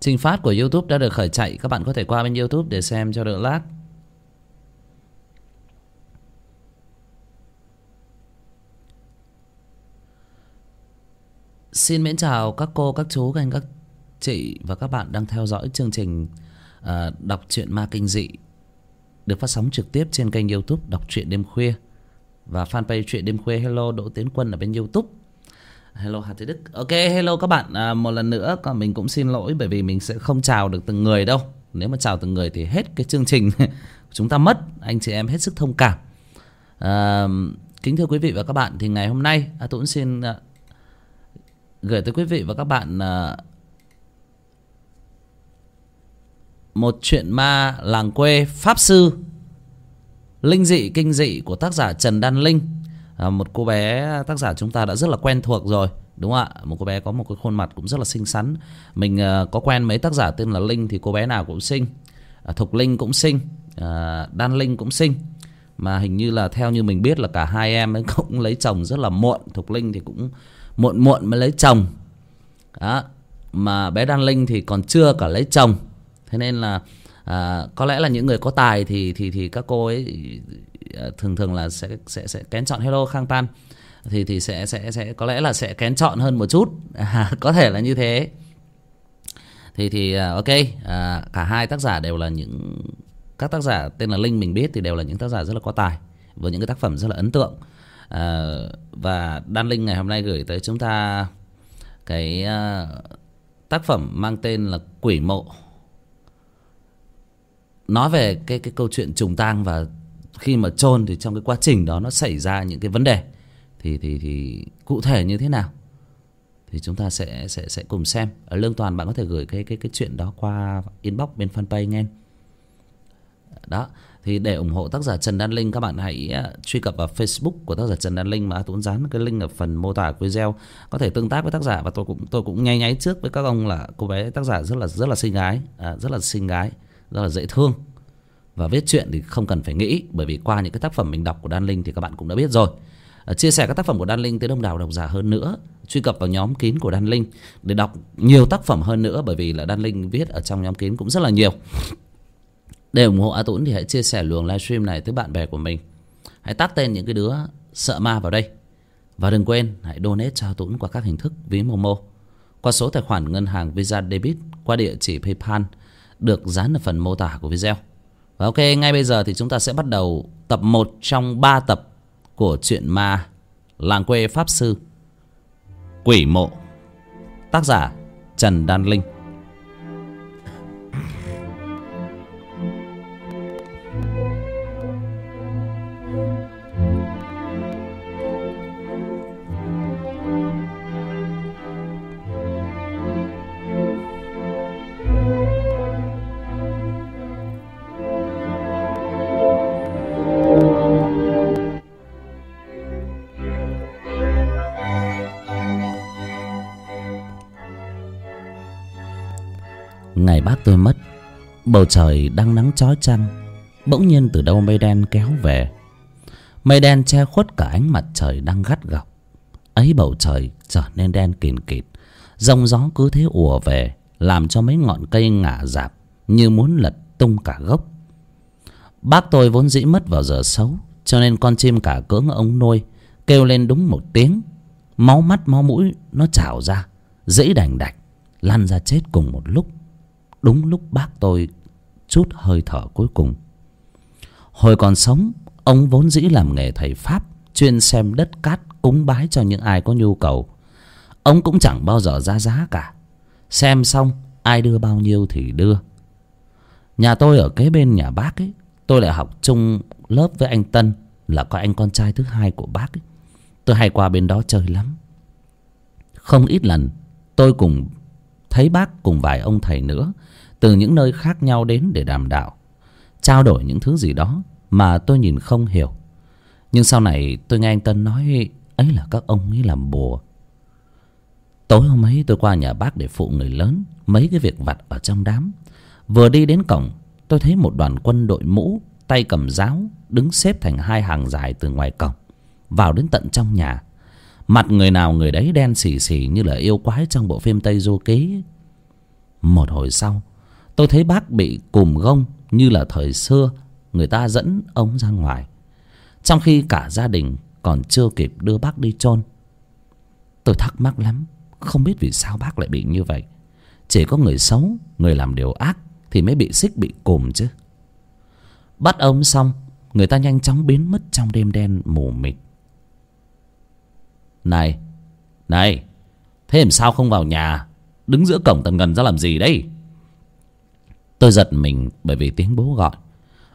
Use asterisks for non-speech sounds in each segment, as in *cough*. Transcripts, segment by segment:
Trình phát của YouTube đã được khởi chạy. Các bạn có thể qua bên YouTube để xem cho đỡ lát. Xin mến chào các cô, các chú, các anh, các chị và các bạn đang theo dõi chương trình uh, đọc truyện ma kinh dị được phát sóng trực tiếp trên kênh youtube đọc truyện đêm khuya. Và fanpage truyện đêm khuya hello đỗ tiến quân ở bên youtube hello hà thế đức. Ok hello các bạn. À, một lần nữa còn mình cũng xin lỗi bởi vì mình sẽ không chào được từng người đâu. Nếu mà chào từng người thì hết cái chương trình *laughs* chúng ta mất. Anh chị em hết sức thông cảm. À, kính thưa quý vị và các bạn thì ngày hôm nay à, tôi cũng xin à, gửi tới quý vị và các bạn à, một chuyện ma làng quê pháp sư linh dị kinh dị của tác giả trần đan linh à, một cô bé tác giả chúng ta đã rất là quen thuộc rồi đúng không ạ? Một cô bé có một cái khuôn mặt cũng rất là xinh xắn. Mình à, có quen mấy tác giả tên là linh thì cô bé nào cũng xinh. À, thục linh cũng xinh à, đan linh cũng xinh. Mà hình như là theo như mình biết là cả hai em ấy *laughs* cũng lấy chồng rất là muộn. Thục linh thì cũng muộn muộn mới lấy chồng. Đó mà bé đan linh thì còn chưa cả lấy chồng. Thế nên là à, có lẽ là những người có tài thì thì thì các cô ấy Ờ, thường thường là sẽ sẽ sẽ kén chọn hello khang tan. Thì thì sẽ sẽ sẽ có lẽ là sẽ kén chọn hơn một chút. *laughs* À, có thể là như thế. Thì thì à, ok. À, cả hai tác giả đều là những các tác giả tên là linh mình biết thì đều là những tác giả rất là có tài với những cái tác phẩm rất là ấn tượng. À, và đan linh ngày hôm nay gửi tới chúng ta cái à, tác phẩm mang tên là quỷ mộ. Nói về cái cái câu chuyện trùng tang và khi mà chôn thì trong cái quá trình đó nó xảy ra những cái vấn đề thì thì thì cụ thể như thế nào? Thì chúng ta sẽ sẽ sẽ cùng xem. Ở lương toàn bạn có thể gửi cái cái cái chuyện đó qua inbox bên fanpage nghe đó thì để ủng hộ tác giả Trần Đan Linh các bạn hãy à, truy cập vào Facebook của tác giả Trần Đan Linh mà Tuấn dán cái link ở phần mô tả video. Có thể tương tác với tác giả và tôi cũng tôi cũng nháy nháy trước với các ông là cô bé tác giả rất là rất là xinh gái à, rất là xinh gái rất là dễ thương và viết chuyện thì không cần phải nghĩ, bởi vì qua những cái tác phẩm mình đọc của Đan Linh thì các bạn cũng đã biết rồi. À, chia sẻ các tác phẩm của Đan Linh tới đông đảo độc giả hơn nữa, truy cập vào nhóm kín của Đan Linh để đọc nhiều tác phẩm hơn nữa, bởi vì là Đan Linh viết ở trong nhóm kín cũng rất là nhiều. Để ủng hộ A Tuấn thì hãy chia sẻ luồng livestream này tới bạn bè của mình. Hãy tắt tên những cái đứa sợ ma vào đây. Và đừng quên, hãy donate cho A Tuấn qua các hình thức ví Momo. Qua số tài khoản ngân hàng Visa Debit qua địa chỉ PayPal được dán ở phần mô tả của video và ok, ngay bây giờ thì chúng ta sẽ bắt đầu tập 1 trong 3 tập của truyện ma Làng quê Pháp Sư. Quỷ mộ. Tác giả Trần Đan Linh. Bầu trời đang nắng chói chang, Bỗng nhiên từ đâu mây đen kéo về. Mây đen che khuất cả ánh mặt trời đang gắt gọc Ấy bầu trời trở nên đen kìn kịt, Dòng gió cứ thế ùa về, Làm cho mấy ngọn cây ngả rạp Như muốn lật tung cả gốc. Bác tôi vốn dĩ mất vào giờ xấu, Cho nên con chim cả cưỡng ông nuôi, Kêu lên đúng một tiếng. Máu mắt, máu mũi, nó trào ra dẫy đành đạch, Lăn ra chết cùng một lúc. Đúng lúc bác tôi chút hơi thở cuối cùng. Hồi còn sống, ông vốn dĩ làm nghề thầy pháp, chuyên xem đất cát cúng bái cho những ai có nhu cầu. Ông cũng chẳng bao giờ ra giá cả. Xem xong, ai đưa bao nhiêu thì đưa. Nhà tôi ở kế bên nhà bác ấy, tôi lại học chung lớp với anh tân, là có anh con trai thứ hai của bác ấy. tôi hay qua bên đó chơi lắm. Không ít lần, tôi cùng thấy bác cùng vài ông thầy nữa từ những nơi khác nhau đến để đàm đạo, trao đổi những thứ gì đó mà tôi nhìn không hiểu. Nhưng sau này tôi nghe anh tân nói ấy là các ông ấy làm bùa. Tối hôm ấy tôi qua nhà bác để phụ người lớn mấy cái việc vặt ở trong đám. Vừa đi đến cổng, tôi thấy một đoàn quân đội mũ, tay cầm giáo, đứng xếp thành hai hàng dài từ ngoài cổng, vào đến tận trong nhà. Mặt người nào người đấy đen xì xì như là yêu quái trong bộ phim tây du ký. Một hồi sau tôi thấy bác bị cùm gông như là thời xưa, người ta dẫn ông ra ngoài. Trong khi cả gia đình còn chưa kịp đưa bác đi chôn. Tôi thắc mắc lắm, không biết vì sao bác lại bị như vậy. Chỉ có người xấu, người làm điều ác thì mới bị xích, bị cùm chứ. Bắt ông xong, người ta nhanh chóng biến mất trong đêm đen mù mịt. Này này, thế làm sao không vào nhà? Đứng giữa cổng tần ngần ra làm gì đấy tôi giật mình bởi vì tiếng bố gọi.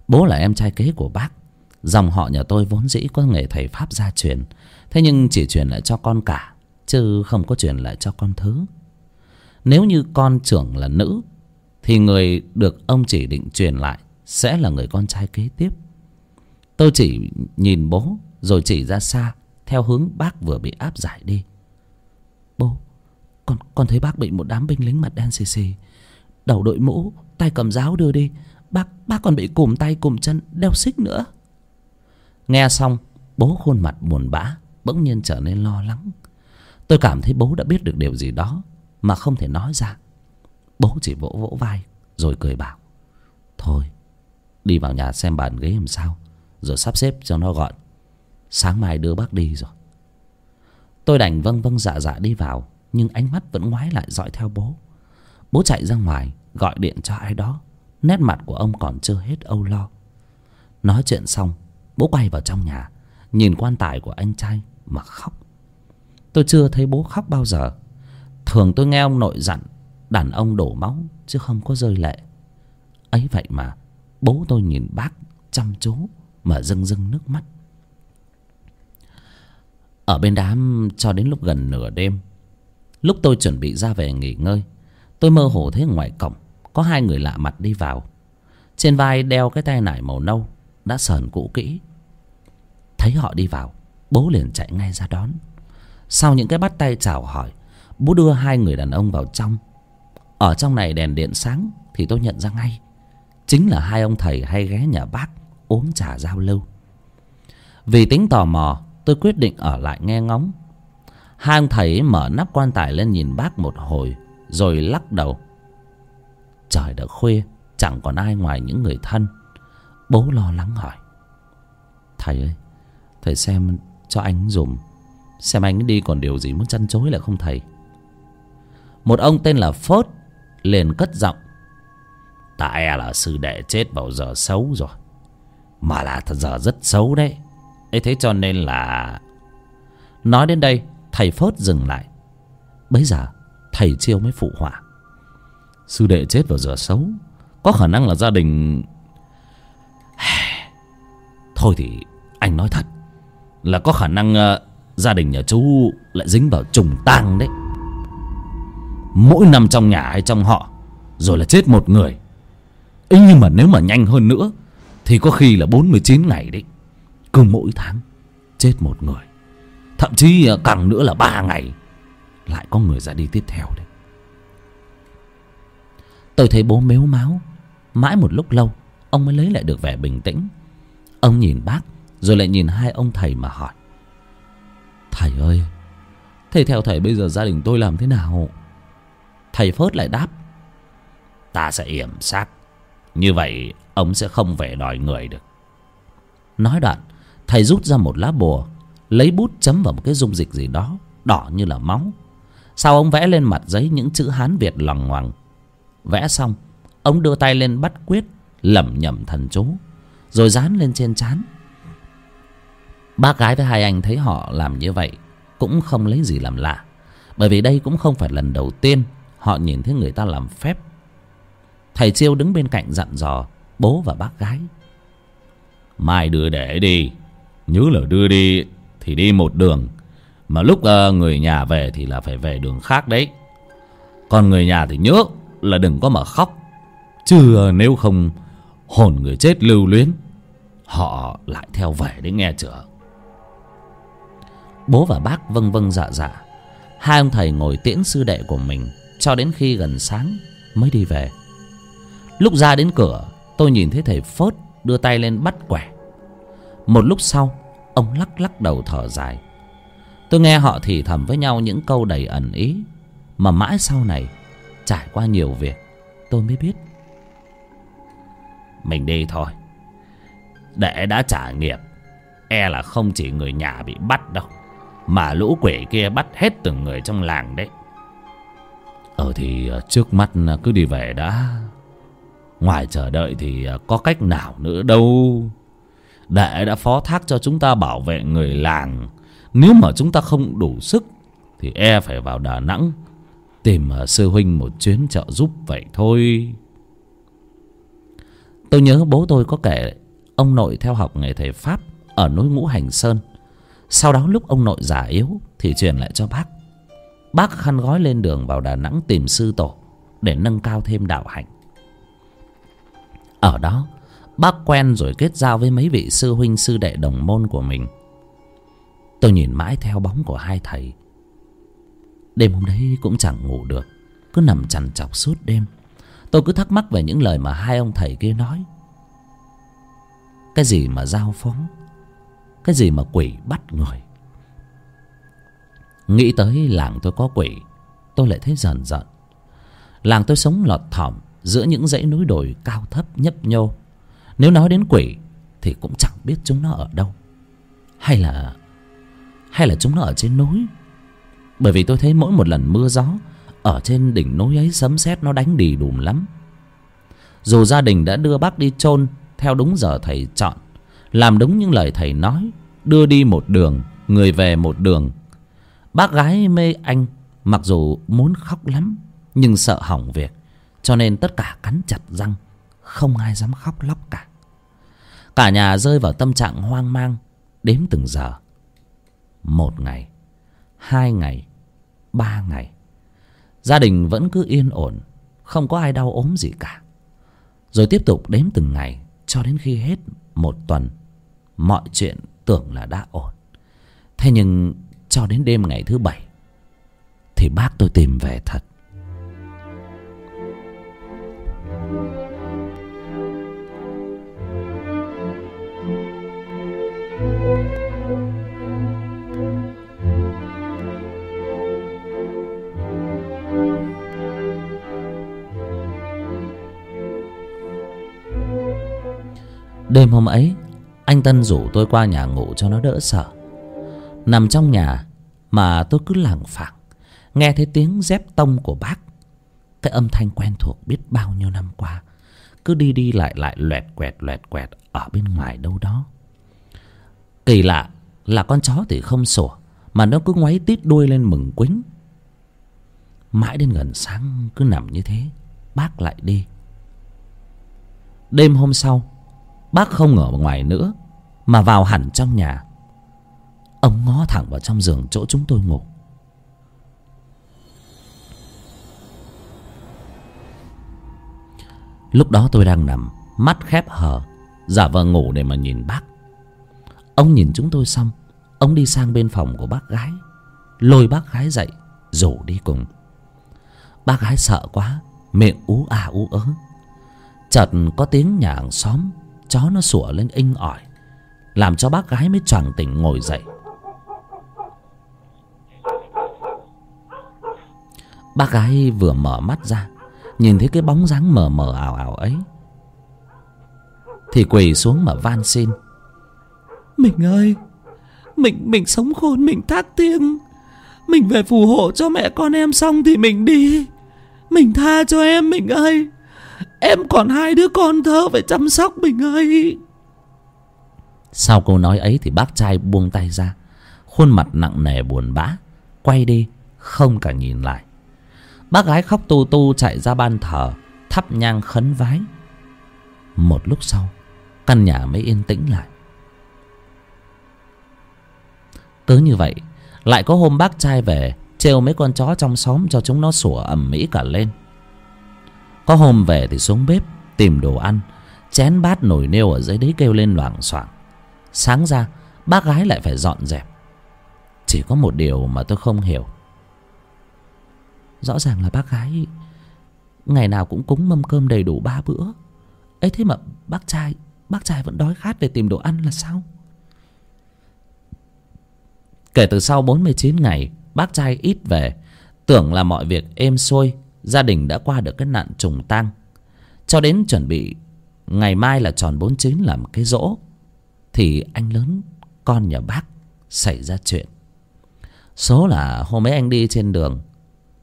Bố là em trai kế của bác. Dòng họ nhà tôi vốn dĩ có nghề thầy pháp gia truyền. Thế nhưng chỉ truyền lại cho con cả, chứ không có truyền lại cho con thứ. Nếu như con trưởng là nữ, thì người được ông chỉ định truyền lại sẽ là người con trai kế tiếp. Tôi chỉ nhìn bố, rồi chỉ ra xa, theo hướng bác vừa bị áp giải đi. Bố, con con thấy bác bị một đám binh lính mặt đen xì xì, đầu đội mũ tay cầm giáo đưa đi. Bác bác còn bị cùm tay, cùm chân, đeo xích nữa. Nghe xong, bố khuôn mặt buồn bã, bỗng nhiên trở nên lo lắng. Tôi cảm thấy bố đã biết được điều gì đó mà không thể nói ra. Bố chỉ vỗ vỗ vai, rồi cười bảo, thôi, đi vào nhà xem bàn ghế làm sao, rồi sắp xếp cho nó gọn. Sáng mai đưa bác đi rồi. Tôi đành vâng vâng dạ dạ đi vào, nhưng ánh mắt vẫn ngoái lại dõi theo bố. Bố chạy ra ngoài gọi điện cho ai đó. Nét mặt của ông còn chưa hết âu lo. Nói chuyện xong, bố quay vào trong nhà, nhìn quan tài của anh trai mà khóc. Tôi chưa thấy bố khóc bao giờ. Thường tôi nghe ông nội dặn, đàn ông đổ máu chứ không có rơi lệ. Ấy vậy mà, bố tôi nhìn bác chăm chú mà rưng rưng nước mắt. Ở bên đám cho đến lúc gần nửa đêm, lúc tôi chuẩn bị ra về nghỉ ngơi, tôi mơ hồ thấy ngoài cổng có hai người lạ mặt đi vào. Trên vai đeo cái tay nải màu nâu, đã sờn cũ kỹ. Thấy họ đi vào, bố liền chạy ngay ra đón. Sau những cái bắt tay chào hỏi, bố đưa hai người đàn ông vào trong. Ở trong này đèn điện sáng thì tôi nhận ra ngay, chính là hai ông thầy hay ghé nhà bác uống trà giao lưu. Vì tính tò mò, tôi quyết định ở lại nghe ngóng. Hai ông thầy mở nắp quan tài lên nhìn bác một hồi, rồi lắc đầu trời đã khuya, chẳng còn ai ngoài những người thân. Bố lo lắng hỏi. Thầy ơi, thầy xem cho anh dùm, xem anh đi còn điều gì muốn chăn chối lại không thầy? Một ông tên là phớt liền cất giọng. Tại e là sư đệ chết vào giờ xấu rồi, mà là thật giờ rất xấu đấy. Ấy thế cho nên là nói đến đây, thầy phớt dừng lại. Bấy giờ, thầy chiêu mới phụ họa sư đệ chết vào giờ xấu có khả năng là gia đình. *sighs* Thôi thì anh nói thật là có khả năng uh, gia đình nhà chú lại dính vào trùng tang đấy. Mỗi năm trong nhà hay trong họ rồi là chết một người. Ấy nhưng mà nếu mà nhanh hơn nữa thì có khi là bốn mươi chín ngày đấy. Cứ mỗi tháng chết một người. Thậm chí ờ, càng nữa là ba ngày lại có người ra đi tiếp theo đấy tôi thấy bố mếu máu. Mãi một lúc lâu, ông mới lấy lại được vẻ bình tĩnh. Ông nhìn bác, rồi lại nhìn hai ông thầy mà hỏi. Thầy ơi, thế theo thầy bây giờ gia đình tôi làm thế nào? Thầy phớt lại đáp. Ta sẽ yểm xác như vậy, ông sẽ không về đòi người được. Nói đoạn, thầy rút ra một lá bùa, lấy bút chấm vào một cái dung dịch gì đó, đỏ như là máu. Sau ông vẽ lên mặt giấy những chữ hán việt loằng ngoằng vẽ xong ông đưa tay lên bắt quyết lẩm nhẩm thần chú rồi dán lên trên trán. Bác gái với hai anh thấy họ làm như vậy cũng không lấy gì làm lạ bởi vì đây cũng không phải lần đầu tiên họ nhìn thấy người ta làm phép. Thầy chiêu đứng bên cạnh dặn dò bố và bác gái. Mai đưa để đi nhớ là đưa đi thì đi một đường mà lúc uh, người nhà về thì là phải về đường khác đấy. Còn người nhà thì nhớ là đừng có mà khóc. Chứ nếu không, hồn người chết lưu luyến, họ lại theo về đấy nghe chửa bố và bác vâng vâng dạ dạ. Hai ông thầy ngồi tiễn sư đệ của mình cho đến khi gần sáng mới đi về. Lúc ra đến cửa, tôi nhìn thấy thầy phớt đưa tay lên bắt quẻ. Một lúc sau, ông lắc lắc đầu thở dài. Tôi nghe họ thì thầm với nhau những câu đầy ẩn ý, mà mãi sau này trải qua nhiều việc, tôi mới biết. Mình đi thôi. Để đã trả nghiệp e là không chỉ người nhà bị bắt đâu, mà lũ quỷ kia bắt hết từng người trong làng đấy. Ờ thì ờ, trước mắt ờ, cứ đi về đã. Ngoài chờ đợi thì ờ, có cách nào nữa đâu. Đệ đã phó thác cho chúng ta bảo vệ người làng, nếu mà chúng ta không đủ sức, thì e phải vào đà nẵng tìm ờ, sư huynh một chuyến trợ giúp vậy thôi. Tôi nhớ bố tôi có kể, ông nội theo học nghề thầy pháp ở núi ngũ hành sơn. Sau đó lúc ông nội già yếu thì truyền lại cho bác. Bác khăn gói lên đường vào đà nẵng tìm sư tổ để nâng cao thêm đạo hạnh. Ở đó, bác quen rồi kết giao với mấy vị sư huynh sư đệ đồng môn của mình. Tôi nhìn mãi theo bóng của hai thầy đêm hôm đấy cũng chẳng ngủ được. Cứ nằm chằn chọc suốt đêm. Tôi cứ thắc mắc về những lời mà hai ông thầy kia nói. Cái gì mà giao phóng cái gì mà quỷ bắt người? Nghĩ tới làng tôi có quỷ, tôi lại thấy rờn rợn làng tôi sống lọt thỏm giữa những dãy núi đồi cao thấp nhấp nhô. Nếu nói đến quỷ thì cũng chẳng biết chúng nó ở đâu. Hay là hay là chúng nó ở trên núi? Bởi vì tôi thấy mỗi một lần mưa gió, ở trên đỉnh núi ấy sấm sét nó đánh đì đùm lắm. Dù gia đình đã đưa bác đi chôn, theo đúng giờ thầy chọn, làm đúng những lời thầy nói, đưa đi một đường, người về một đường. Bác gái mê anh, mặc dù muốn khóc lắm, nhưng sợ hỏng việc, cho nên tất cả cắn chặt răng, không ai dám khóc lóc cả. Cả nhà rơi vào tâm trạng hoang mang, đếm từng giờ. Một ngày hai ngày, ba ngày. Gia đình vẫn cứ yên ổn, không có ai đau ốm gì cả. Rồi tiếp tục đếm từng ngày, cho đến khi hết một tuần, mọi chuyện tưởng là đã ổn. Thế nhưng cho đến đêm ngày thứ bảy, thì bác tôi tìm về thật. Đêm hôm ấy, anh tân rủ tôi qua nhà ngủ cho nó đỡ sợ. Nằm trong nhà mà tôi cứ lảng phảng, nghe thấy tiếng dép tông của bác. Cái âm thanh quen thuộc biết bao nhiêu năm qua, cứ đi đi lại lại loẹt quẹt loẹt quẹt ở bên ngoài đâu đó. Kỳ lạ là con chó thì không sủa, mà nó cứ ngoáy tít đuôi lên mừng quýnh mãi đến gần sáng cứ nằm như thế, bác lại đi. Đêm hôm sau bác không ở ngoài nữa, mà vào hẳn trong nhà. Ông ngó thẳng vào trong giường chỗ chúng tôi ngủ. Lúc đó tôi đang nằm, mắt khép hờ, giả vờ ngủ để mà nhìn bác. Ông nhìn chúng tôi xong, ông đi sang bên phòng của bác gái. Lôi bác gái dậy, rủ đi cùng. Bác gái sợ quá, miệng ú à ú ớ. Chợt có tiếng nhà hàng xóm chó nó sủa lên inh ỏi, làm cho bác gái mới choàng tỉnh ngồi dậy. Bác gái vừa mở mắt ra, nhìn thấy cái bóng dáng mờ mờ ảo ảo ấy, thì quỳ xuống mà van xin. Mình ơi, mình mình sống khôn, mình thác tiếng mình về phù hộ cho mẹ con em xong thì mình đi. Mình tha cho em, mình ơi. Em còn hai đứa con thơ phải chăm sóc mình ơi Sau câu nói ấy thì bác trai buông tay ra. Khuôn mặt nặng nề buồn bã, Quay đi, Không cả nhìn lại. Bác gái khóc tu tu chạy ra ban thờ, Thắp nhang khấn vái. Một lúc sau, Căn nhà mới yên tĩnh lại. Cứ như vậy, Lại có hôm bác trai về, Trêu mấy con chó trong xóm cho chúng nó sủa ầm mỹ cả lên có hôm về thì xuống bếp, tìm đồ ăn, chén bát nồi nêu ở dưới đấy kêu lên loảng xoảng. Sáng ra, bác gái lại phải dọn dẹp. Chỉ có một điều mà tôi không hiểu. Rõ ràng là bác gái ngày nào cũng cúng mâm cơm đầy đủ ba bữa. Ấy thế mà bác trai bác trai vẫn đói khát về tìm đồ ăn là sao? Kể từ sau bốn mươi chín ngày, bác trai ít về. Tưởng là mọi việc êm xuôi gia đình đã qua được cái nạn trùng tang. Cho đến chuẩn bị ngày mai là tròn bốn chín làm cái rỗ, thì anh lớn, con nhà bác xảy ra chuyện. Số là hôm ấy anh đi trên đường,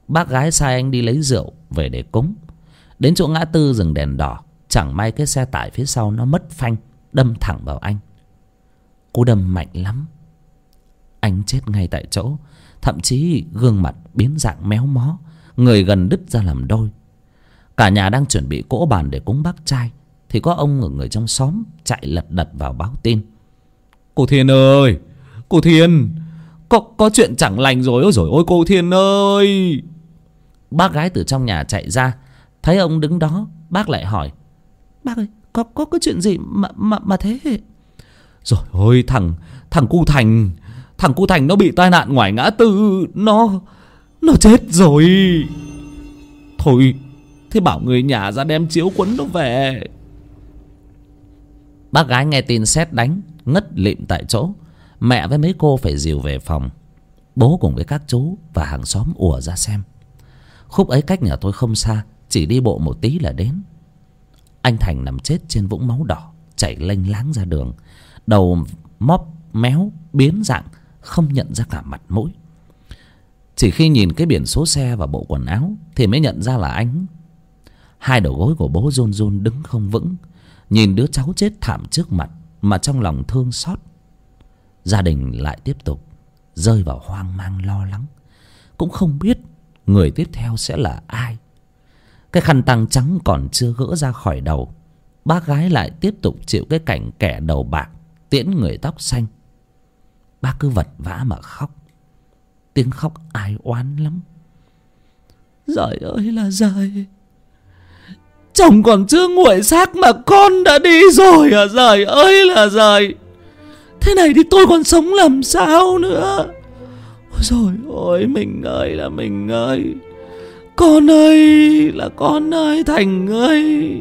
bác gái sai anh đi lấy rượu về để cúng. Đến chỗ ngã tư dừng đèn đỏ, chẳng may cái xe tải phía sau nó mất phanh, đâm thẳng vào anh. Cú đâm mạnh lắm. Anh chết ngay tại chỗ, thậm chí gương mặt biến dạng méo mó người gần đứt ra làm đôi. Cả nhà đang chuẩn bị cỗ bàn để cúng bác trai thì có ông ở người trong xóm chạy lật đật vào báo tin. Cô thiên ơi! Cô thiên! Có có chuyện chẳng lành rồi ôi rồi ôi cô thiên ơi! Bác gái từ trong nhà chạy ra thấy ông đứng đó bác lại hỏi bác ơi có có cái chuyện gì mà mà mà thế? Rồi ôi thằng thằng cu thành thằng cu thành nó bị tai nạn ngoài ngã tư nó nó chết rồi. Thôi, thế bảo người nhà ra đem chiếu quấn nó về. Bác gái nghe tin xét đánh, ngất lịm tại chỗ. Mẹ với mấy cô phải dìu về phòng. Bố cùng với các chú và hàng xóm ùa ra xem. Khúc ấy cách nhà tôi không xa, chỉ đi bộ một tí là đến. Anh thành nằm chết trên vũng máu đỏ chảy lênh láng ra đường. Đầu móp méo, biến dạng, không nhận ra cả mặt mũi chỉ khi nhìn cái biển số xe và bộ quần áo thì mới nhận ra là anh. Hai đầu gối của bố run run đứng không vững, nhìn đứa cháu chết thảm trước mặt mà trong lòng thương xót. Gia đình lại tiếp tục rơi vào hoang mang lo lắng, cũng không biết người tiếp theo sẽ là ai. Cái khăn tăng trắng còn chưa gỡ ra khỏi đầu, bác gái lại tiếp tục chịu cái cảnh kẻ đầu bạc tiễn người tóc xanh. Bác cứ vật vã mà khóc tiếng khóc ai oán lắm. Giời ơi là giời. Chồng còn chưa nguội xác mà con đã đi rồi à giời ơi là giời. Thế này thì tôi còn sống làm sao nữa? Ôi rồi ôi, mình ơi là mình ơi. Con ơi là con ơi, thành ơi.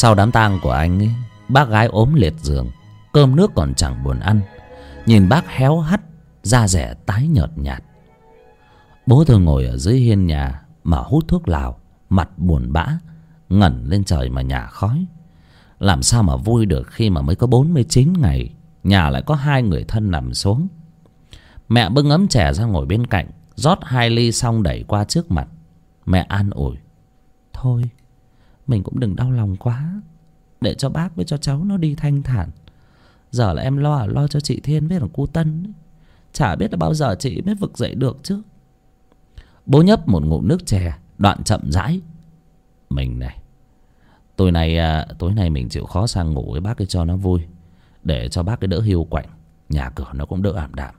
Sau đám tang của anh ấy, bác gái ốm liệt giường, cơm nước còn chẳng buồn ăn. Nhìn bác héo hắt, da rẻ tái nhợt nhạt. Bố tôi ngồi ở dưới hiên nhà, mà hút thuốc lào, mặt buồn bã, ngẩn lên trời mà nhả khói. Làm sao mà vui được khi mà mới có bốn mươi chín ngày, nhà lại có hai người thân nằm xuống. Mẹ bưng ấm chè ra ngồi bên cạnh, rót hai ly xong đẩy qua trước mặt. Mẹ an ủi, thôi mình cũng đừng đau lòng quá. Để cho bác với cho cháu nó đi thanh thản. Giờ là em lo à lo cho chị thiên với thằng cu tân chả biết là bao giờ chị mới vực dậy được chứ. Bố nhấp một ngụm nước chè đoạn chậm rãi. Mình này tối nay à, tối nay mình chịu khó sang ngủ với bác ấy cho nó vui. Để cho bác ấy đỡ hiu quạnh nhà cửa nó cũng đỡ ảm đạm.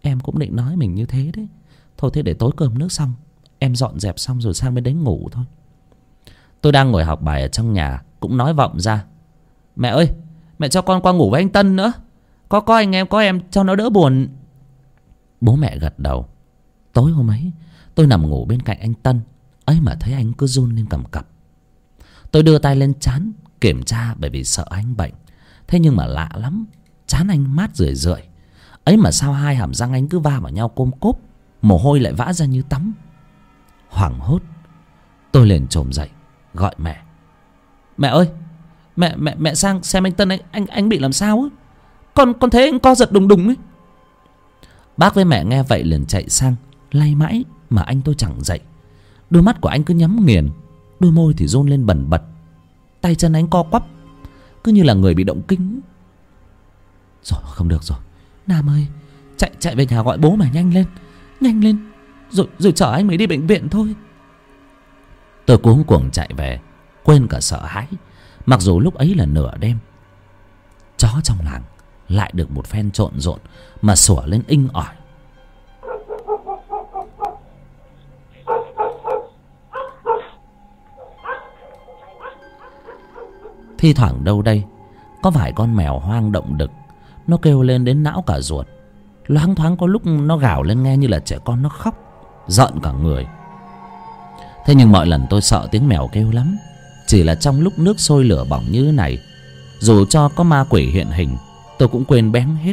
Em cũng định nói mình như thế đấy. Thôi thế để tối cơm nước xong em dọn dẹp xong rồi sang bên đấy ngủ thôi tôi đang ngồi học bài ở trong nhà, cũng nói vọng ra. Mẹ ơi, mẹ cho con qua ngủ với anh tân nữa. Có có anh em, có em, cho nó đỡ buồn. Bố mẹ gật đầu. Tối hôm ấy, tôi nằm ngủ bên cạnh anh tân. Ấy mà thấy anh cứ run lên cầm cập. Tôi đưa tay lên chán, kiểm tra bởi vì sợ anh bệnh. Thế nhưng mà lạ lắm, chán anh mát rười rượi. Ấy mà sao hai hàm răng anh cứ va vào nhau côm cốp, mồ hôi lại vã ra như tắm. Hoảng hốt, tôi liền trồm dậy gọi mẹ. Mẹ ơi, mẹ mẹ mẹ sang xem anh tân anh anh anh bị làm sao á? Con con thấy anh co giật đùng đùng ấy. Bác với mẹ nghe vậy liền chạy sang, lay mãi mà anh tôi chẳng dậy. Đôi mắt của anh cứ nhắm nghiền, đôi môi thì rôn lên bẩn bật. Tay chân anh co quắp, cứ như là người bị động kinh. Rồi, không được rồi. Nam ơi, chạy chạy về nhà gọi bố mày nhanh lên nhanh lên. Rồi rồi chở anh mới đi bệnh viện thôi tôi cuống cuồng chạy về, quên cả sợ hãi. Mặc dù lúc ấy là nửa đêm, chó trong làng lại được một phen trộn rộn mà sủa lên inh ỏi. Thi thoảng đâu đây, có vài con mèo hoang động đực. Nó kêu lên đến não cả ruột. Loáng thoáng có lúc nó gào lên nghe như là trẻ con nó khóc, giận cả người thế nhưng mọi lần tôi sợ tiếng mèo kêu lắm. Chỉ là trong lúc nước sôi lửa bỏng như thế này, dù cho có ma quỷ hiện hình, tôi cũng quên bén hết.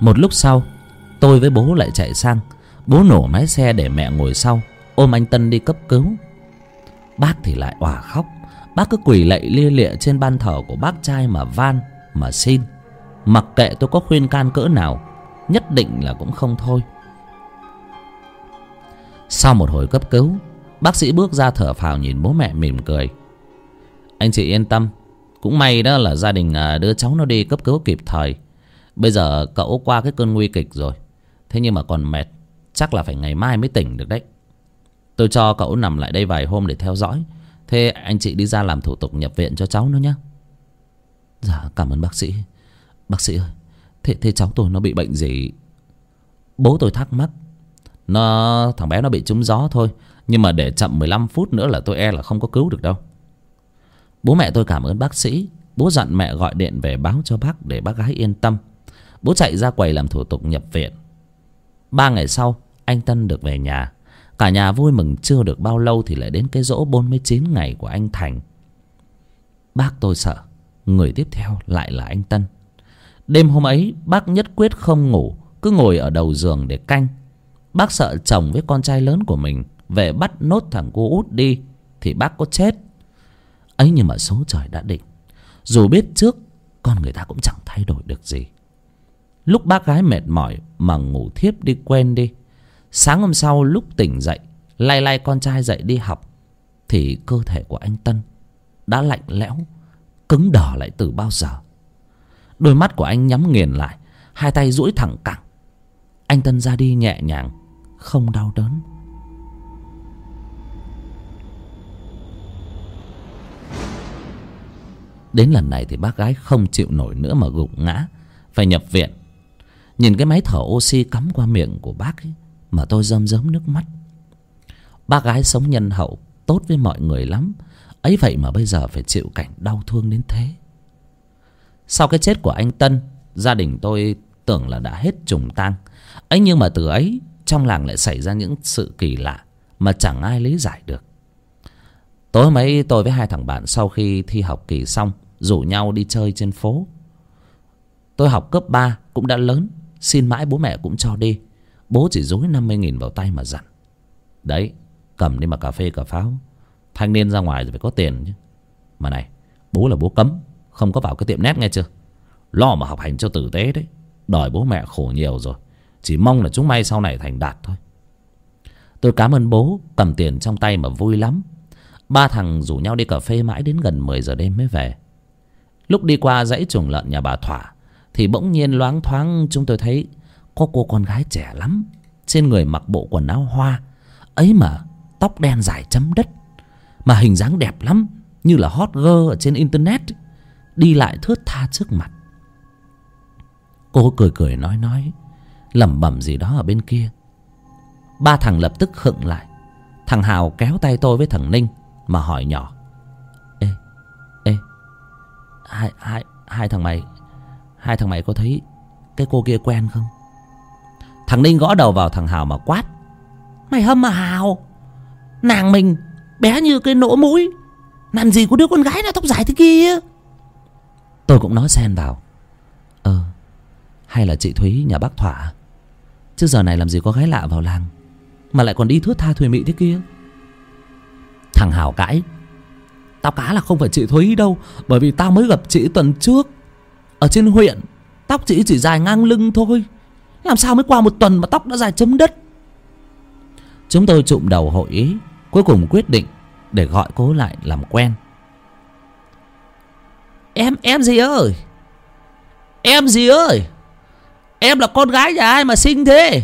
Một lúc sau, tôi với bố lại chạy sang. Bố nổ máy xe để mẹ ngồi sau, ôm anh tân đi cấp cứu. Bác thì lại òa khóc. Bác cứ quỳ lạy lia lịa trên ban thờ của bác trai mà van, mà xin. Mặc kệ tôi có khuyên can cỡ nào nhất định là cũng không thôi. Sau một hồi cấp cứu, bác sĩ bước ra thở phào nhìn bố mẹ mỉm cười. Anh chị yên tâm, cũng may đó là gia đình à, đưa cháu nó đi cấp cứu kịp thời. Bây giờ cậu qua cái cơn nguy kịch rồi, thế nhưng mà còn mệt, chắc là phải ngày mai mới tỉnh được đấy. Tôi cho cậu nằm lại đây vài hôm để theo dõi, thế anh chị đi ra làm thủ tục nhập viện cho cháu nữa nhé. Dạ cảm ơn bác sĩ. Bác sĩ ơi thế, thế cháu tôi nó bị bệnh gì? Bố tôi thắc mắc. Nó thằng bé nó bị trúng gió thôi nhưng mà để chậm 15 phút nữa là tôi e là không có cứu được đâu. Bố mẹ tôi cảm ơn bác sĩ. Bố dặn mẹ gọi điện về báo cho bác để bác gái yên tâm. Bố chạy ra quầy làm thủ tục nhập viện. Ba ngày sau anh tân được về nhà. Cả nhà vui mừng chưa được bao lâu thì lại đến cái dỗ 49 ngày của anh thành. Bác tôi sợ người tiếp theo lại là anh tân đêm hôm ấy, bác nhất quyết không ngủ, cứ ngồi ở đầu giường để canh. Bác sợ chồng với con trai lớn của mình về bắt nốt thằng cô út đi, thì bác có chết. Ấy nhưng mà số trời đã định. Dù biết trước, con người ta cũng chẳng thay đổi được gì. Lúc bác gái mệt mỏi mà ngủ thiếp đi quên đi, sáng hôm sau lúc tỉnh dậy lay lay con trai dậy đi học, thì cơ thể của anh tân đã lạnh lẽo, cứng đờ lại từ bao giờ? Đôi mắt của anh nhắm nghiền lại, hai tay duỗi thẳng cẳng. Anh tân ra đi nhẹ nhàng, không đau đớn. Đến lần này thì bác gái không chịu nổi nữa mà gục ngã, phải nhập viện. Nhìn cái máy thở oxy cắm qua miệng của bác ấy, mà tôi rơm rớm nước mắt. Bác gái sống nhân hậu, tốt với mọi người lắm. Ấy vậy mà bây giờ phải chịu cảnh đau thương đến thế sau cái chết của anh tân, gia đình tôi tưởng là đã hết trùng tang. Ấy nhưng mà từ ấy, trong làng lại xảy ra những sự kỳ lạ mà chẳng ai lý giải được. Tối hôm ấy, tôi với hai thằng bạn sau khi thi học kỳ xong, rủ nhau đi chơi trên phố. Tôi học cấp ba cũng đã lớn, xin mãi bố mẹ cũng cho đi. Bố chỉ dối năm mươi nghìn vào tay mà dặn. Đấy, cầm đi mà cà phê cà pháo. Thanh niên ra ngoài rồi phải có tiền chứ. Mà này, bố là bố cấm không có vào cái tiệm nét nghe chưa? Lo mà học hành cho tử tế đấy. Đòi bố mẹ khổ nhiều rồi. Chỉ mong là chúng may sau này thành đạt thôi. Tôi cảm ơn bố, cầm tiền trong tay mà vui lắm. Ba thằng rủ nhau đi cà phê mãi đến gần mười giờ đêm mới về. Lúc đi qua dãy chuồng lợn nhà bà thỏa, thì bỗng nhiên loáng thoáng chúng tôi thấy có cô con gái trẻ lắm. Trên người mặc bộ quần áo hoa, ấy mà tóc đen dài chấm đất mà hình dáng đẹp lắm, như là hot girl ở trên internet đi lại thướt tha trước mặt. Cô cười cười nói nói, lẩm bẩm gì đó ở bên kia. Ba thằng lập tức khựng lại. Thằng hào kéo tay tôi với thằng ninh mà hỏi nhỏ. Ê ê, hai hai hai thằng mày, hai thằng mày có thấy cái cô kia quen không? Thằng ninh gõ đầu vào thằng hào mà quát. Mày hâm mà hào. Nàng mình bé như cái nỗ mũi. Làm gì có đứa con gái nào tóc dài thế kia? Tôi cũng nói xen vào. Ờ hay là chị thúy nhà bác thỏa? Chứ giờ này làm gì có gái lạ vào làng, mà lại còn đi thướt tha thùy mị thế kia. Thằng hào cãi, tao cá là không phải chị thúy đâu, bởi vì tao mới gặp chị tuần trước. Ở trên huyện, tóc chị chỉ dài ngang lưng thôi. Làm sao mới qua một tuần mà tóc đã dài chấm đất chúng tôi trụm đầu hội ý, cuối cùng quyết định để gọi cô lại làm quen em em gì ơi? Em gì ơi? Em là con gái nhà ai mà xinh thế?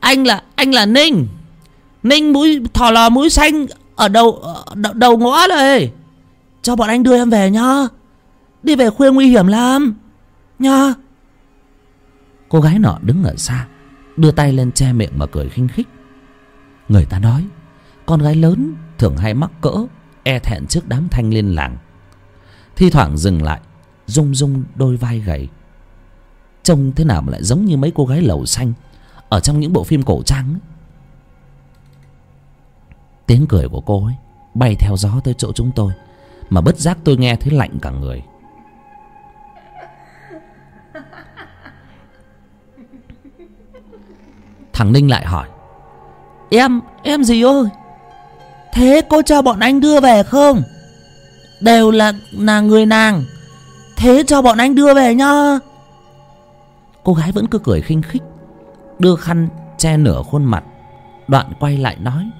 Anh là anh là ninh. Ninh mũi thò lò mũi xanh ở đầu đầu, đầu ngõ đây. Cho bọn anh đưa em về nhá. Đi về khuya nguy hiểm lắm nhá. Cô gái nọ đứng ở xa đưa tay lên che miệng mà cười khinh khích. Người ta nói con gái lớn thường hay mắc cỡ e thẹn trước đám thanh liên làng thi thoảng dừng lại, rung rung đôi vai gầy. Trông thế nào mà lại giống như mấy cô gái lầu xanh ở trong những bộ phim cổ trang ấy. tiếng cười của cô ấy bay theo gió tới chỗ chúng tôi, mà bất giác tôi nghe thấy lạnh cả người. Thằng ninh lại hỏi, em em gì ơi? Thế cô cho bọn anh đưa về không? Đều là là người nàng. Thế cho bọn anh đưa về nhá. Cô gái vẫn cứ cười khinh khích đưa khăn che nửa khuôn mặt. Đoạn quay lại nói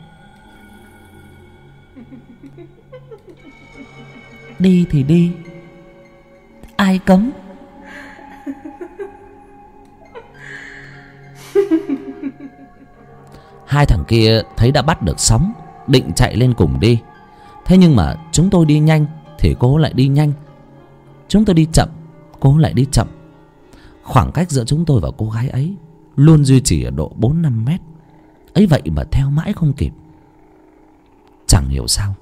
đi thì đi. Ai cấm? Hai thằng kia thấy đã bắt được sóng định chạy lên cùng đi thế nhưng mà chúng tôi đi nhanh thì cô lại đi nhanh. Chúng tôi đi chậm, cô lại đi chậm. Khoảng cách giữa chúng tôi và cô gái ấy luôn duy trì ở độ bốn năm mét. Ấy vậy mà theo mãi không kịp. Chẳng hiểu sao,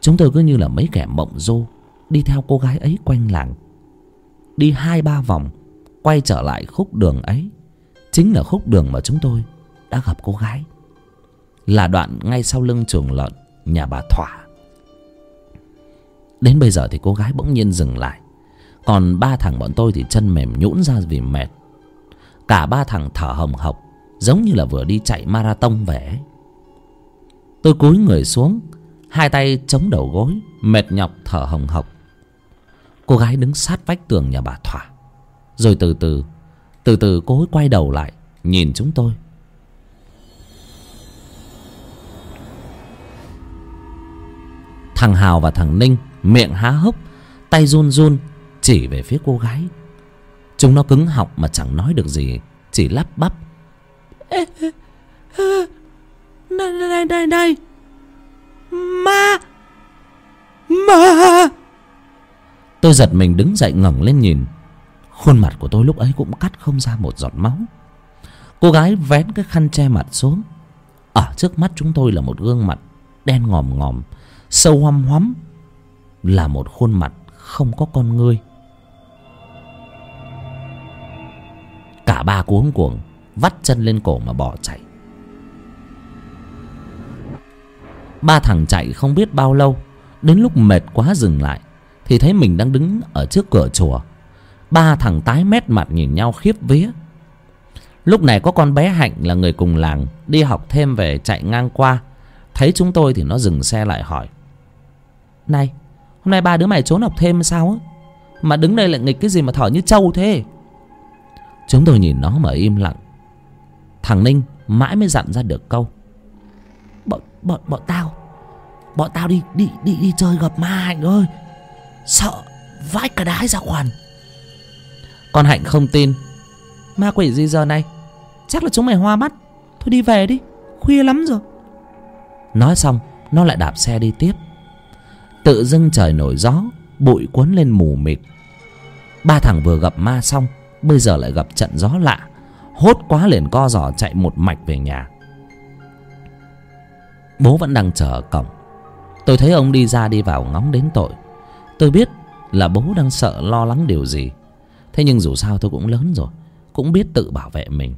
chúng tôi cứ như là mấy kẻ mộng du đi theo cô gái ấy quanh làng. Đi hai ba vòng, quay trở lại khúc đường ấy. Chính là khúc đường mà chúng tôi đã gặp cô gái. Là đoạn ngay sau lưng chuồng lợn nhà bà thỏa đến bây giờ thì cô gái bỗng nhiên dừng lại. Còn ba thằng bọn tôi thì chân mềm nhũn ra vì mệt. Cả ba thằng thở hồng hộc, giống như là vừa đi chạy marathon về tôi cúi người xuống, hai tay chống đầu gối, mệt nhọc thở hồng hộc. Cô gái đứng sát vách tường nhà bà thỏa. Rồi từ từ từ từ cô ấy quay đầu lại, nhìn chúng tôi. Thằng hào và thằng ninh miệng há hốc tay run run chỉ về phía cô gái. Chúng nó cứng họng mà chẳng nói được gì chỉ lắp bắp. Này này này này ma ma. Tôi giật mình đứng dậy ngẩng lên nhìn. Khuôn mặt của tôi lúc ấy cũng cắt không ra một giọt máu. Cô gái vén cái khăn che mặt xuống. Ở trước mắt chúng tôi là một gương mặt đen ngòm ngòm sâu hoăm hoắm là một khuôn mặt không có con ngươi. Cả ba cuống cuồng, vắt chân lên cổ mà bỏ chạy. Ba thằng chạy không biết bao lâu, đến lúc mệt quá dừng lại, thì thấy mình đang đứng ở trước cửa chùa. Ba thằng tái mét mặt nhìn nhau khiếp vía. Lúc này có con bé hạnh là người cùng làng, đi học thêm về chạy ngang qua. Thấy chúng tôi thì nó dừng xe lại hỏi, này hôm nay ba đứa mày trốn học thêm sao á? Mà đứng đây lại nghịch cái gì mà thở như trâu thế? Chúng tôi nhìn nó mà im lặng. Thằng ninh mãi mới dặn ra được câu. Bọn bọn bọn tao bọn tao đi đi đi đi chơi gặp ma hạnh ơi. Sợ vãi cả đái ra khoản con hạnh không tin. Ma quỷ gì giờ này? Chắc là chúng mày hoa mắt. Thôi đi về đi, khuya lắm rồi. Nói xong, nó lại đạp xe đi tiếp tự dưng trời nổi gió, bụi cuốn lên mù mịt. Ba thằng vừa gặp ma xong, bây giờ lại gặp trận gió lạ. Hốt quá liền co giò chạy một mạch về nhà. Bố vẫn đang chờ ở cổng. Tôi thấy ông đi ra đi vào ngóng đến tội. Tôi biết là bố đang sợ lo lắng điều gì. Thế nhưng dù sao tôi cũng lớn rồi, cũng biết tự bảo vệ mình.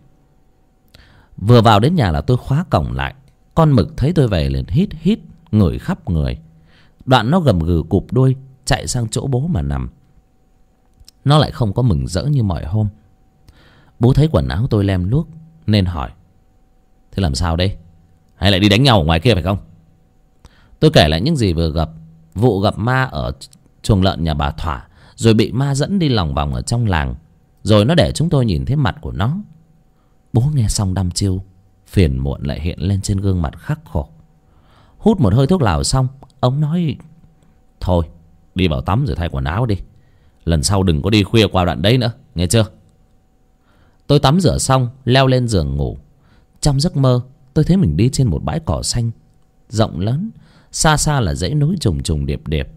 Vừa vào đến nhà là tôi khóa cổng lại. Con mực thấy tôi về liền hít hít, ngửi khắp người đoạn nó gầm gừ cụp đuôi, chạy sang chỗ bố mà nằm. Nó lại không có mừng rỡ như mọi hôm. Bố thấy quần áo tôi lem luốc, nên hỏi, thế làm sao đây? Hay lại đi đánh nhau ở ngoài kia phải không? Tôi kể lại những gì vừa gặp. Vụ gặp ma ở chuồng lợn nhà bà thỏa, rồi bị ma dẫn đi lòng vòng ở trong làng, rồi nó để chúng tôi nhìn thấy mặt của nó. Bố nghe xong đăm chiêu, phiền muộn lại hiện lên trên gương mặt khắc khổ. Hút một hơi thuốc lào xong ông nói, thôi, đi vào tắm rồi thay quần áo đi. Lần sau đừng có đi khuya qua đoạn đấy nữa, nghe chưa? Tôi tắm rửa xong, leo lên giường ngủ. Trong giấc mơ, tôi thấy mình đi trên một bãi cỏ xanh, rộng lớn, xa xa là dãy núi trùng trùng điệp điệp,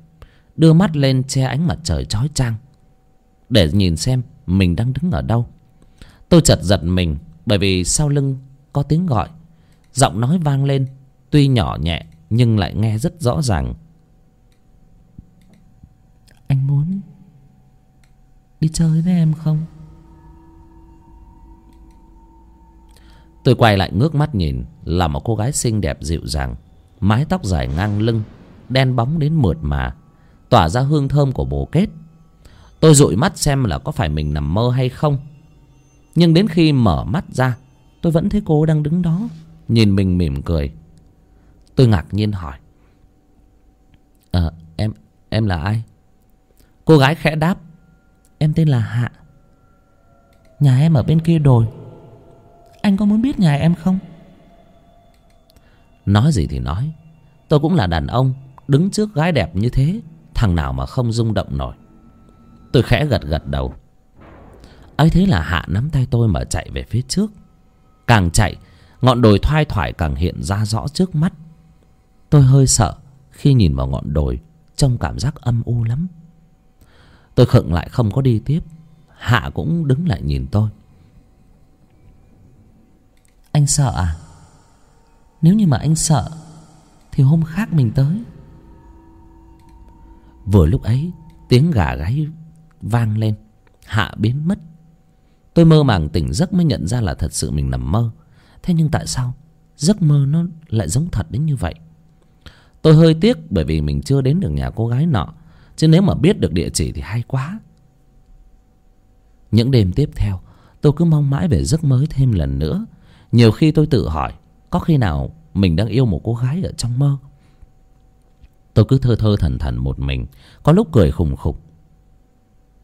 đưa mắt lên che ánh mặt trời chói chang, để nhìn xem mình đang đứng ở đâu. Tôi chật giật mình, bởi vì sau lưng có tiếng gọi, giọng nói vang lên, tuy nhỏ nhẹ nhưng lại nghe rất rõ ràng. Anh muốn đi chơi với em không? Tôi quay lại ngước mắt nhìn là một cô gái xinh đẹp dịu dàng mái tóc dài ngang lưng đen bóng đến mượt mà tỏa ra hương thơm của bồ kết. Tôi dụi mắt xem là có phải mình nằm mơ hay không. Nhưng đến khi mở mắt ra tôi vẫn thấy cô đang đứng đó nhìn mình mỉm cười tôi ngạc nhiên hỏi. Ờ em em là ai? Cô gái khẽ đáp. Em tên là hạ. Nhà em ở bên kia đồi. Anh có muốn biết nhà em không? Nói gì thì nói. Tôi cũng là đàn ông, đứng trước gái đẹp như thế, thằng nào mà không rung động nổi. Tôi khẽ gật gật đầu. Ấy thế là hạ nắm tay tôi mà chạy về phía trước. Càng chạy, ngọn đồi thoai thoải càng hiện ra rõ trước mắt tôi hơi sợ khi nhìn vào ngọn đồi, trông cảm giác âm u lắm. Tôi khựng lại không có đi tiếp. Hạ cũng đứng lại nhìn tôi. Anh sợ à? Nếu như mà anh sợ, thì hôm khác mình tới. Vừa lúc ấy, tiếng gà gáy vang lên. Hạ biến mất. Tôi mơ màng tỉnh giấc mới nhận ra là thật sự mình nằm mơ. Thế nhưng tại sao giấc mơ nó lại giống thật đến như vậy? Tôi hơi tiếc bởi vì mình chưa đến được nhà cô gái nọ, chứ nếu mà biết được địa chỉ thì hay quá. Những đêm tiếp theo, tôi cứ mong mãi về giấc mới thêm lần nữa. Nhiều khi tôi tự hỏi, có khi nào mình đang yêu một cô gái ở trong mơ? Tôi cứ thơ thơ thần thần một mình, có lúc cười khùng khục.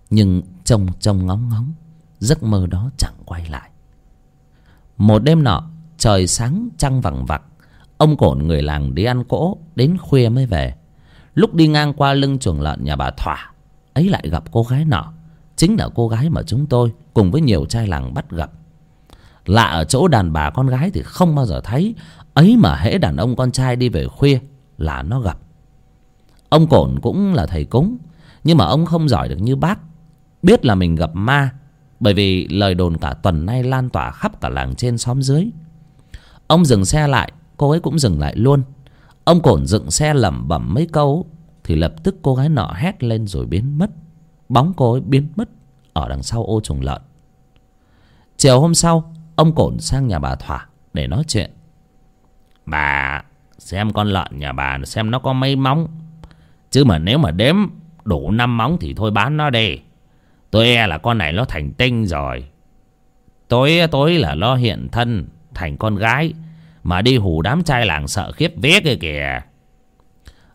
Nhưng trông trông ngóng ngóng, giấc mơ đó chẳng quay lại. Một đêm nọ, trời sáng trăng vằng vặc ông cổn người làng đi ăn cỗ, đến khuya mới về. Lúc đi ngang qua lưng chuồng lợn nhà bà thỏa, ấy lại gặp cô gái nọ. Chính là cô gái mà chúng tôi cùng với nhiều trai làng bắt gặp. Lạ ở chỗ đàn bà con gái thì không bao giờ thấy. Ấy mà hễ đàn ông con trai đi về khuya là nó gặp. Ông cổn cũng là thầy cúng, nhưng mà ông không giỏi được như bác. Biết là mình gặp ma, bởi vì lời đồn cả tuần nay lan tỏa khắp cả làng trên xóm dưới. Ông dừng xe lại cô ấy cũng dừng lại luôn. Ông cổn dựng xe lẩm bẩm mấy câu thì lập tức cô gái nọ hét lên rồi biến mất. Bóng cô ấy biến mất ở đằng sau ô chuồng lợn. Chiều hôm sau, ông cổn sang nhà bà thỏa để nói chuyện. Bà, xem con lợn nhà bà, xem nó có mấy móng. Chứ mà nếu mà đếm đủ năm móng thì thôi bán nó đi. Tôi e là con này nó thành tinh rồi. Tối tối là nó hiện thân thành con gái mà đi hù đám trai làng sợ khiếp vía kìa kìa.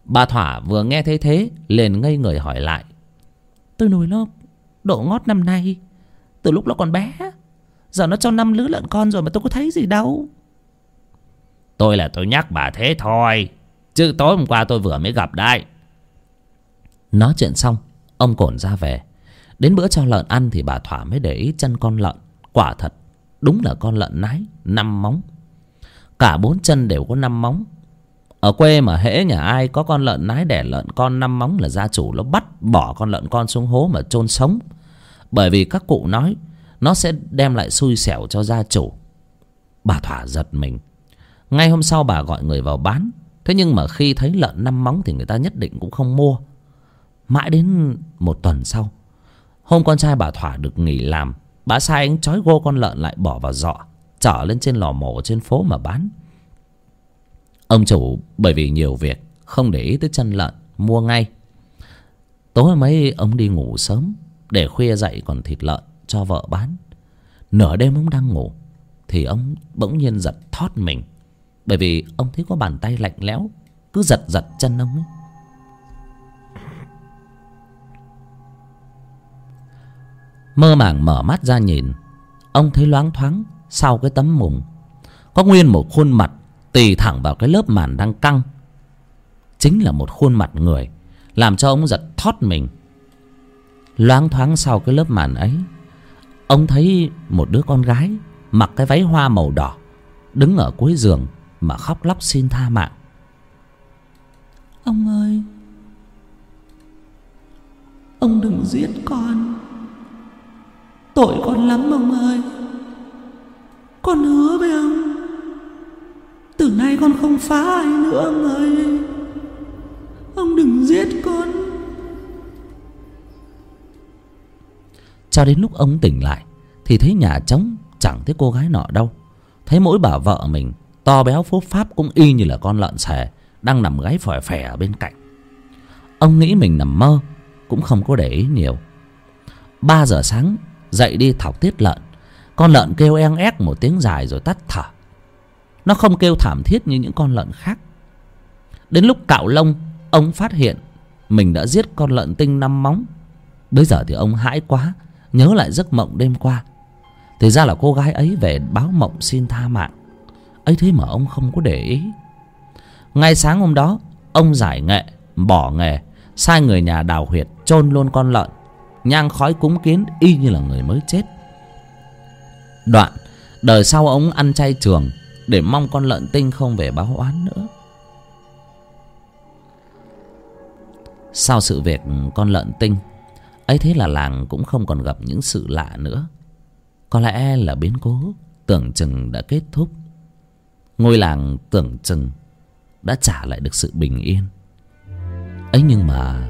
Bà thỏa vừa nghe thấy thế liền ngây người hỏi lại. Tôi nuôi nó độ ngót năm nay từ lúc nó còn bé giờ nó cho năm lứa lợn con rồi mà tôi có thấy gì đâu. Tôi là tôi nhắc bà thế thôi chứ tối hôm qua tôi vừa mới gặp đây nói chuyện xong ông cổn ra về. Đến bữa cho lợn ăn thì bà thỏa mới để ý chân con lợn. Quả thật đúng là con lợn nái năm móng cả bốn chân đều có năm móng. Ở quê mà hễ nhà ai có con lợn nái đẻ lợn con năm móng là gia chủ nó bắt bỏ con lợn con xuống hố mà chôn sống. Bởi vì các cụ nói, nó sẽ đem lại xui xẻo cho gia chủ. Bà thỏa giật mình. Ngay hôm sau bà gọi người vào bán. Thế nhưng mà khi thấy lợn năm móng thì người ta nhất định cũng không mua. Mãi đến một tuần sau, hôm con trai bà thỏa được nghỉ làm, bà sai anh trói gô con lợn lại bỏ vào giọ chở lên trên lò mổ trên phố mà bán. Ông chủ, bởi vì nhiều việc, không để ý tới chân lợn, mua ngay. Tối mấy, ông đi ngủ sớm, để khuya dậy còn thịt lợn cho vợ bán. Nửa đêm ông đang ngủ, thì ông bỗng nhiên giật thót mình, bởi vì ông thấy có bàn tay lạnh lẽo, cứ giật giật chân ông ấy. Mơ màng mở mắt ra nhìn, ông thấy loáng thoáng sau cái tấm mùng. Có nguyên một khuôn mặt tì thẳng vào cái lớp màn đang căng. Chính là một khuôn mặt người, làm cho ông giật thót mình. Loáng thoáng sau cái lớp màn ấy, ông thấy một đứa con gái mặc cái váy hoa màu đỏ đứng ở cuối giường mà khóc lóc xin tha mạng. Ông ơi, ông đừng giết con. Tội con lắm ông ơi con hứa với ông, từ nay con không phá ai nữa ông ơi Ông đừng giết con. Cho đến lúc ông tỉnh lại, thì thấy nhà trống chẳng thấy cô gái nọ đâu. Thấy mỗi bà vợ mình, to béo phố pháp cũng y như là con lợn xề đang nằm gáy phòe phè ở bên cạnh. Ông nghĩ mình nằm mơ, cũng không có để ý nhiều. Ba giờ sáng, dậy đi thọc tiết lợn con lợn kêu eng ép một tiếng dài rồi tắt thở. Nó không kêu thảm thiết như những con lợn khác. Đến lúc cạo lông, ông phát hiện mình đã giết con lợn tinh năm móng. Bây giờ thì ông hãi quá, nhớ lại giấc mộng đêm qua. Thì ra là cô gái ấy về báo mộng xin tha mạng. Ấy thế mà ông không có để ý. Ngay sáng hôm đó, ông giải nghệ, bỏ nghề, sai người nhà đào huyệt chôn luôn con lợn. Nhang khói cúng kiến y như là người mới chết đoạn, đời sau ông ăn chay trường để mong con lợn tinh không về báo oán nữa. Sau sự việc con lợn tinh, ấy thế là làng cũng không còn gặp những sự lạ nữa. Có lẽ là biến cố, tưởng chừng đã kết thúc. Ngôi làng tưởng chừng đã trả lại được sự bình yên. Ấy nhưng mà,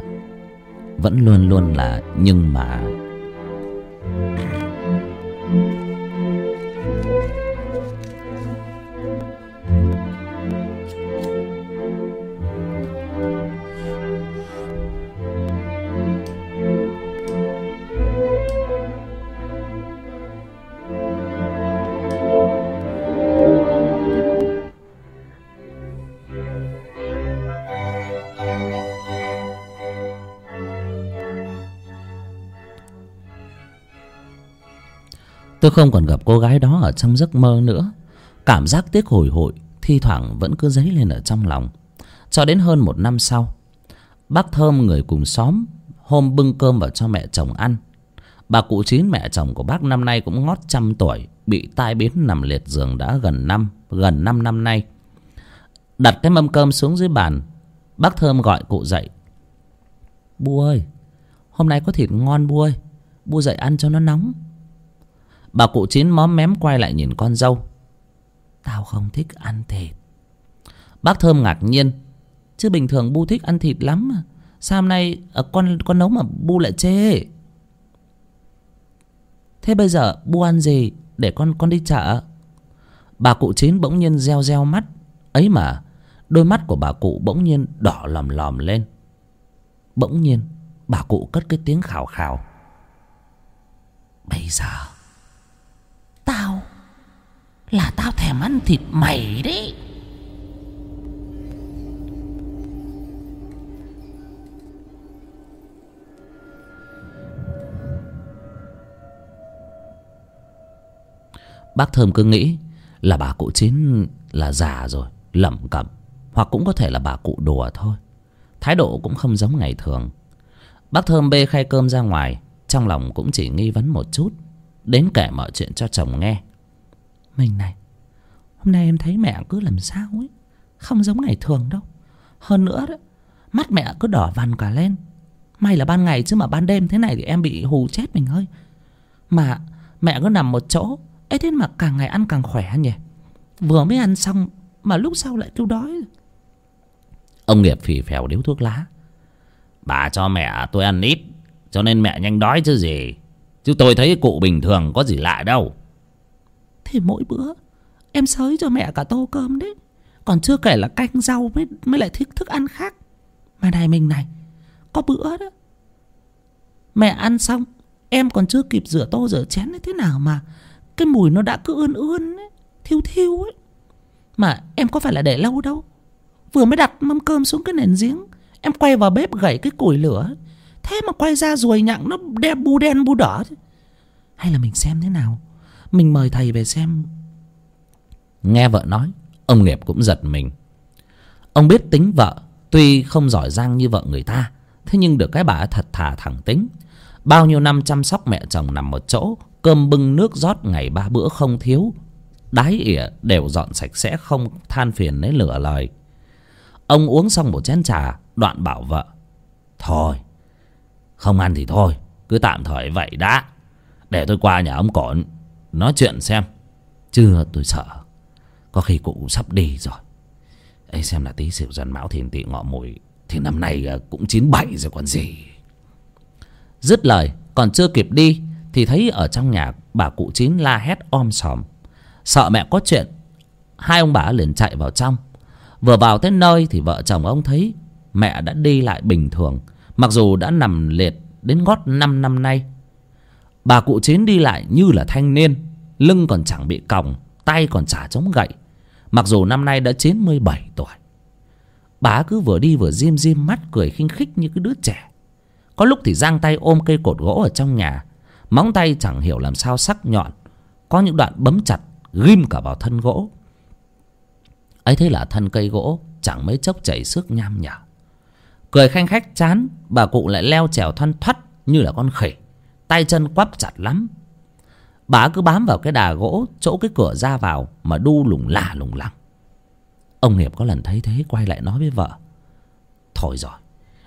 vẫn luôn luôn là nhưng mà. Tôi không còn gặp cô gái đó ở trong giấc mơ nữa. Cảm giác tiếc hồi hội thi thoảng vẫn cứ dấy lên ở trong lòng. Cho đến hơn một năm sau, bác thơm, người cùng xóm, hôm bưng cơm vào cho mẹ chồng ăn. Bà cụ chín, mẹ chồng của bác năm nay cũng ngót trăm tuổi, bị tai biến nằm liệt giường đã gần năm gần năm năm nay. Đặt cái mâm cơm xuống dưới bàn, bác thơm gọi cụ dậy. Bu ơi, hôm nay có thịt ngon bu ơi bu dậy ăn cho nó nóng bà cụ chín móm mém quay lại nhìn con dâu. Tao không thích ăn thịt. Bác thơm ngạc nhiên. Chứ bình thường bu thích ăn thịt lắm mà. Sao hôm nay à, con con nấu mà bu lại chê? Thế bây giờ bu ăn gì để con con đi chợ? Bà cụ chín bỗng nhiên reo reo mắt. Ấy mà đôi mắt của bà cụ bỗng nhiên đỏ lòm lòm lên. Bỗng nhiên bà cụ cất cái tiếng khào khào. Bây giờ tao? Là tao thèm ăn thịt mày đấy. Bác thơm cứ nghĩ là bà cụ chín là già rồi, lẩm cẩm, hoặc cũng có thể là bà cụ đùa thôi. Thái độ cũng không giống ngày thường. Bác thơm bê khay cơm ra ngoài, trong lòng cũng chỉ nghi vấn một chút đến kể mọi chuyện cho chồng nghe. Mình này hôm nay em thấy mẹ cứ làm sao ấy không giống ngày thường đâu. Hơn nữa đó mắt mẹ cứ đỏ vằn cả lên. May là ban ngày chứ mà ban đêm thế này thì em bị hù chết mình ơi. Mà mẹ cứ nằm một chỗ ấy thế mà càng ngày ăn càng khỏe nhỉ? Vừa mới ăn xong mà lúc sau lại kêu đói. Ông nghiệp phì phèo điếu thuốc lá. Bà cho mẹ tôi ăn ít cho nên mẹ nhanh đói chứ gì chứ tôi thấy cụ bình thường có gì lạ đâu. Thì mỗi bữa, em sới cho mẹ cả tô cơm đấy. Còn chưa kể là canh rau mới mới lại thích thức ăn khác. Mà này mình này, có bữa đó, mẹ ăn xong, em còn chưa kịp rửa tô rửa chén thế nào mà cái mùi nó đã cứ ươn ươn ấy, thiêu thiêu ấy. Mà em có phải là để lâu đâu? Vừa mới đặt mâm cơm xuống cái nền giếng, em quay vào bếp gảy cái củi lửa thế mà quay ra ruồi nhặng nó đen, bu đen, bu đỏ hay là mình xem thế nào? Mình mời thầy về xem. Nghe vợ nói, ông nghiệp cũng giật mình. Ông biết tính vợ, tuy không giỏi giang như vợ người ta, thế nhưng được cái bà thật thà thẳng tính. Bao nhiêu năm chăm sóc mẹ chồng nằm một chỗ, cơm bưng nước rót ngày ba bữa không thiếu, đái ỉa đều dọn sạch sẽ không than phiền lấy lửa lời. Ông uống xong một chén trà, đoạn bảo vợ, thôi không ăn thì thôi, cứ tạm thời vậy đã. Để tôi qua nhà ông cổn, nói chuyện xem. Chưa, tôi sợ. Có khi cụ sắp đi rồi. Ấy xem là tí xỉu dần mão thiền tị ngọ mùi, thì năm nay à, cũng chín bảy rồi còn gì. Dứt lời, còn chưa kịp đi, thì thấy ở trong nhà bà cụ chín la hét om sòm. Sợ mẹ có chuyện, hai ông bà liền chạy vào trong. Vừa vào tới nơi thì vợ chồng ông thấy mẹ đã đi lại bình thường mặc dù đã nằm liệt đến gót năm năm nay, bà cụ chín đi lại như là thanh niên, lưng còn chẳng bị còng, tay còn chả chống gậy. Mặc dù năm nay đã chín mươi bảy tuổi, bà cứ vừa đi vừa diêm diêm mắt cười khinh khích như cái đứa trẻ. Có lúc thì giang tay ôm cây cột gỗ ở trong nhà, móng tay chẳng hiểu làm sao sắc nhọn, có những đoạn bấm chặt, ghim cả vào thân gỗ. Ấy thế là thân cây gỗ chẳng mấy chốc chảy xước nham nhở cười khanh khách chán, bà cụ lại leo trèo thoăn thoắt như là con khỉ. Tay chân quắp chặt lắm. Bà cứ bám vào cái đà gỗ, chỗ cái cửa ra vào mà đu lủng lả lủng lẳng. Ông nghiệp có lần thấy thế, quay lại nói với vợ. Thôi rồi,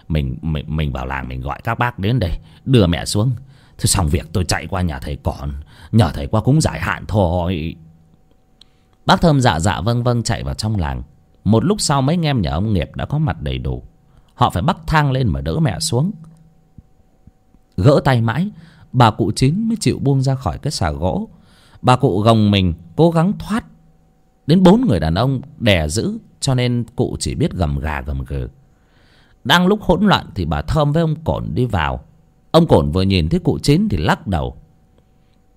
mình mình mình vào làng mình gọi các bác đến đây, đưa mẹ xuống. Thôi xong việc, tôi chạy qua nhà thầy còn, nhờ thầy qua cúng giải hạn thôi. Bác thơm dạ dạ vâng vâng chạy vào trong làng. Một lúc sau mấy anh em nhà ông nghiệp đã có mặt đầy đủ họ phải bắt thang lên mà đỡ mẹ xuống. Gỡ tay mãi, bà cụ chín mới chịu buông ra khỏi cái xà gỗ. Bà cụ gồng mình, cố gắng thoát. Đến bốn người đàn ông đè giữ, cho nên cụ chỉ biết gầm gà gầm gừ. Đang lúc hỗn loạn thì bà thơm với ông cổn đi vào. Ông cổn vừa nhìn thấy cụ chín thì lắc đầu.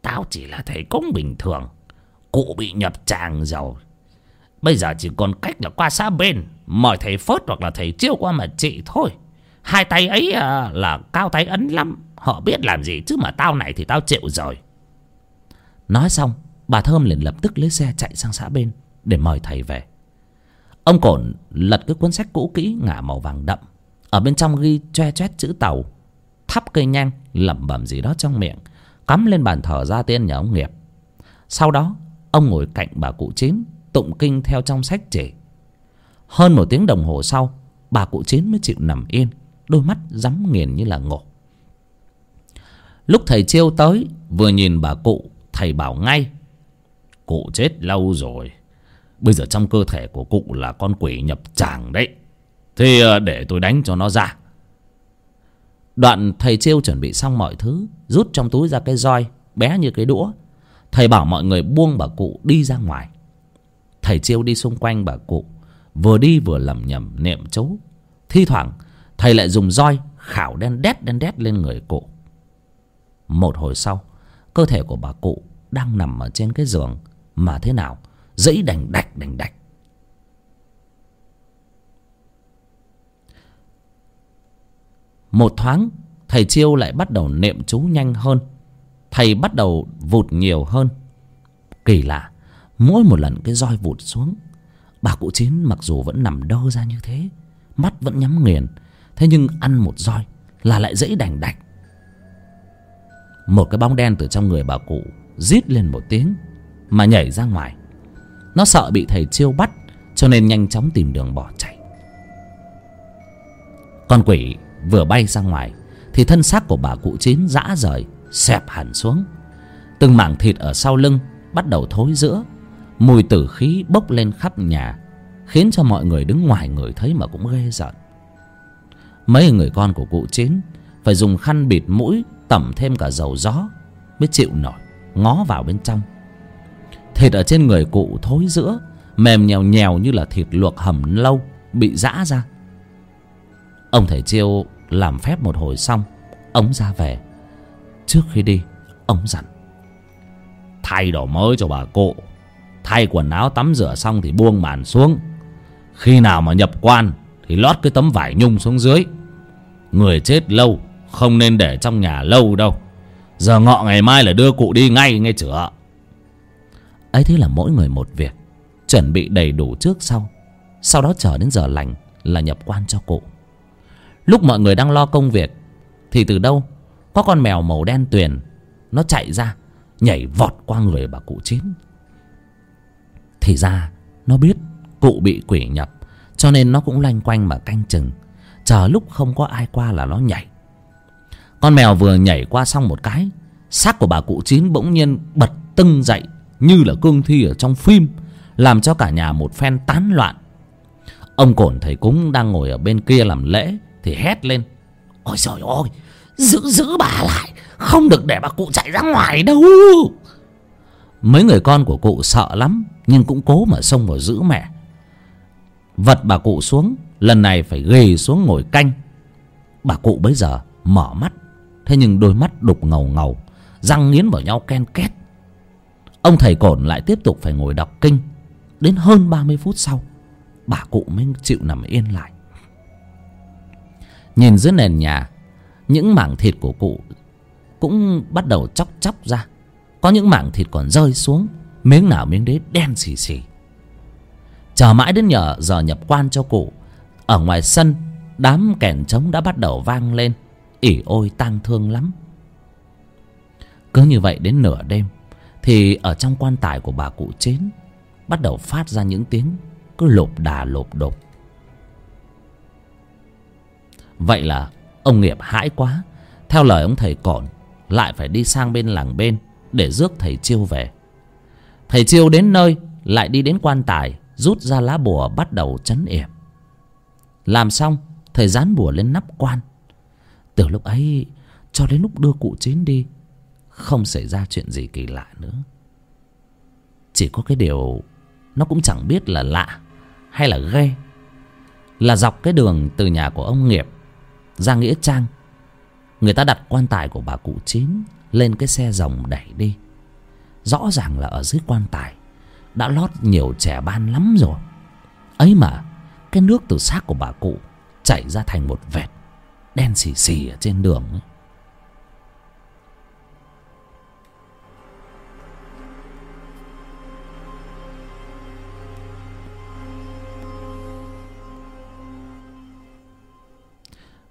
Tao chỉ là thầy cúng bình thường, cụ bị nhập tràng rồi bây giờ chỉ còn cách là qua xã bên mời thầy phớt hoặc là thầy chiêu qua mà trị thôi. Hai tay ấy à, là cao tay ấn lắm họ biết làm gì chứ mà tao này thì tao chịu rồi. Nói xong bà thơm liền lập tức lấy xe chạy sang xã bên để mời thầy về. Ông cổn lật cái cuốn sách cũ kỹ ngả màu vàng đậm. Ở bên trong ghi che chét chữ tàu thắp cây nhang lẩm bẩm gì đó trong miệng cắm lên bàn thờ ra tiên nhà ông nghiệp. Sau đó ông ngồi cạnh bà cụ chín tụng kinh theo trong sách chỉ hơn một tiếng đồng hồ sau, bà cụ chín mới chịu nằm yên, đôi mắt rắm nghiền như là ngộ. Lúc thầy chiêu tới, vừa nhìn bà cụ, thầy bảo ngay, cụ chết lâu rồi. Bây giờ trong cơ thể của cụ là con quỷ nhập tràng đấy. Thế ờ, để tôi đánh cho nó ra. Đoạn thầy chiêu chuẩn bị xong mọi thứ, rút trong túi ra cái roi, bé như cái đũa. Thầy bảo mọi người buông bà cụ đi ra ngoài thầy chiêu đi xung quanh bà cụ, vừa đi vừa lẩm nhẩm niệm chú. Thi thoảng, thầy lại dùng roi khảo đen đét đen đét lên người cụ. Một hồi sau, cơ thể của bà cụ đang nằm ở trên cái giường, mà thế nào? Dãy đành đạch đành đạch. Một thoáng, thầy chiêu lại bắt đầu niệm chú nhanh hơn. Thầy bắt đầu vụt nhiều hơn. Kỳ lạ mỗi một lần cái roi vụt xuống, bà cụ chín mặc dù vẫn nằm đơ ra như thế, mắt vẫn nhắm nghiền, thế nhưng ăn một roi là lại dãy đành đạch. Một cái bóng đen từ trong người bà cụ rít lên một tiếng mà nhảy ra ngoài. Nó sợ bị thầy chiêu bắt, cho nên nhanh chóng tìm đường bỏ chạy. Con quỷ vừa bay ra ngoài, thì thân xác của bà cụ chín rã rời, xẹp hẳn xuống. Từng mảng thịt ở sau lưng bắt đầu thối giữa mùi tử khí bốc lên khắp nhà khiến cho mọi người đứng ngoài người thấy mà cũng ghê giận mấy người con của cụ chín phải dùng khăn bịt mũi tẩm thêm cả dầu gió mới chịu nổi ngó vào bên trong. Thịt ở trên người cụ thối giữa, mềm nhèo nhèo như là thịt luộc hầm lâu bị giã ra. Ông thầy chiêu làm phép một hồi xong ông ra về. Trước khi đi ông dặn thay đồ mới cho bà cụ thay quần áo tắm rửa xong thì buông màn xuống. Khi nào mà nhập quan thì lót cái tấm vải nhung xuống dưới. Người chết lâu, không nên để trong nhà lâu đâu. Giờ ngọ ngày mai là đưa cụ đi ngay nghe chữa. Ấy thế là mỗi người một việc, chuẩn bị đầy đủ trước sau. Sau đó chờ đến giờ lành là nhập quan cho cụ. Lúc mọi người đang lo công việc thì từ đâu có con mèo màu đen tuyền, nó chạy ra, nhảy vọt qua người bà cụ chín thì ra nó biết cụ bị quỷ nhập, cho nên nó cũng loanh quanh mà canh chừng, chờ lúc không có ai qua là nó nhảy. Con mèo vừa nhảy qua xong một cái, xác của bà cụ chín bỗng nhiên bật tưng dậy như là cương thi ở trong phim, làm cho cả nhà một phen tán loạn. Ông cổn thầy cúng đang ngồi ở bên kia làm lễ thì hét lên, ôi trời ơi, giữ giữ bà lại, không được để bà cụ chạy ra ngoài đâu. Mấy người con của cụ sợ lắm nhưng cũng cố mà xông vào giữ mẹ. Vật bà cụ xuống, lần này phải ghì xuống ngồi canh. Bà cụ bấy giờ mở mắt, thế nhưng đôi mắt đục ngầu ngầu, răng nghiến vào nhau ken két. Ông thầy cổn lại tiếp tục phải ngồi đọc kinh. Đến hơn ba mươi phút sau, bà cụ mới chịu nằm yên lại. Nhìn dưới nền nhà, những mảng thịt của cụ cũng bắt đầu chóc chóc ra. Có những mảng thịt còn rơi xuống miếng nào miếng đấy đen xì xì. Chờ mãi đến nhờ giờ nhập quan cho cụ, ở ngoài sân, đám kèn trống đã bắt đầu vang lên, ỉ ôi tang thương lắm. Cứ như vậy đến nửa đêm, thì ở trong quan tài của bà cụ chín bắt đầu phát ra những tiếng cứ lộp đà lộp đột. Vậy là ông nghiệp hãi quá, theo lời ông thầy cổn lại phải đi sang bên làng bên để rước thầy chiêu về thầy chiêu đến nơi, lại đi đến quan tài, rút ra lá bùa bắt đầu chấn yểm. Làm xong, thầy dán bùa lên nắp quan. Từ lúc ấy, cho đến lúc đưa cụ chín đi, không xảy ra chuyện gì kỳ lạ nữa. Chỉ có cái điều nó cũng chẳng biết là lạ hay là ghê, là dọc cái đường từ nhà của ông nghiệp ra nghĩa trang, người ta đặt quan tài của bà cụ chín lên cái xe rồng đẩy đi rõ ràng là ở dưới quan tài. Đã lót nhiều trẻ ban lắm rồi. Ấy mà, cái nước từ xác của bà cụ chảy ra thành một vệt đen xì xì ở trên đường ấy.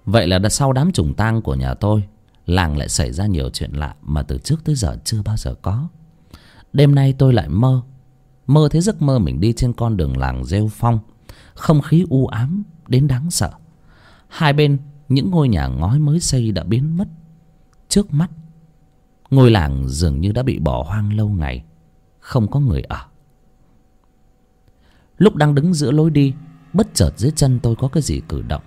vậy là sau đám trùng tang của nhà tôi, làng lại xảy ra nhiều chuyện lạ mà từ trước tới giờ chưa bao giờ có đêm nay tôi lại mơ. Mơ thấy giấc mơ mình đi trên con đường làng rêu phong. Không khí u ám, đến đáng sợ. Hai bên, những ngôi nhà ngói mới xây đã biến mất. Trước mắt, ngôi làng dường như đã bị bỏ hoang lâu ngày. Không có người ở. Lúc đang đứng giữa lối đi, bất chợt dưới chân tôi có cái gì cử động.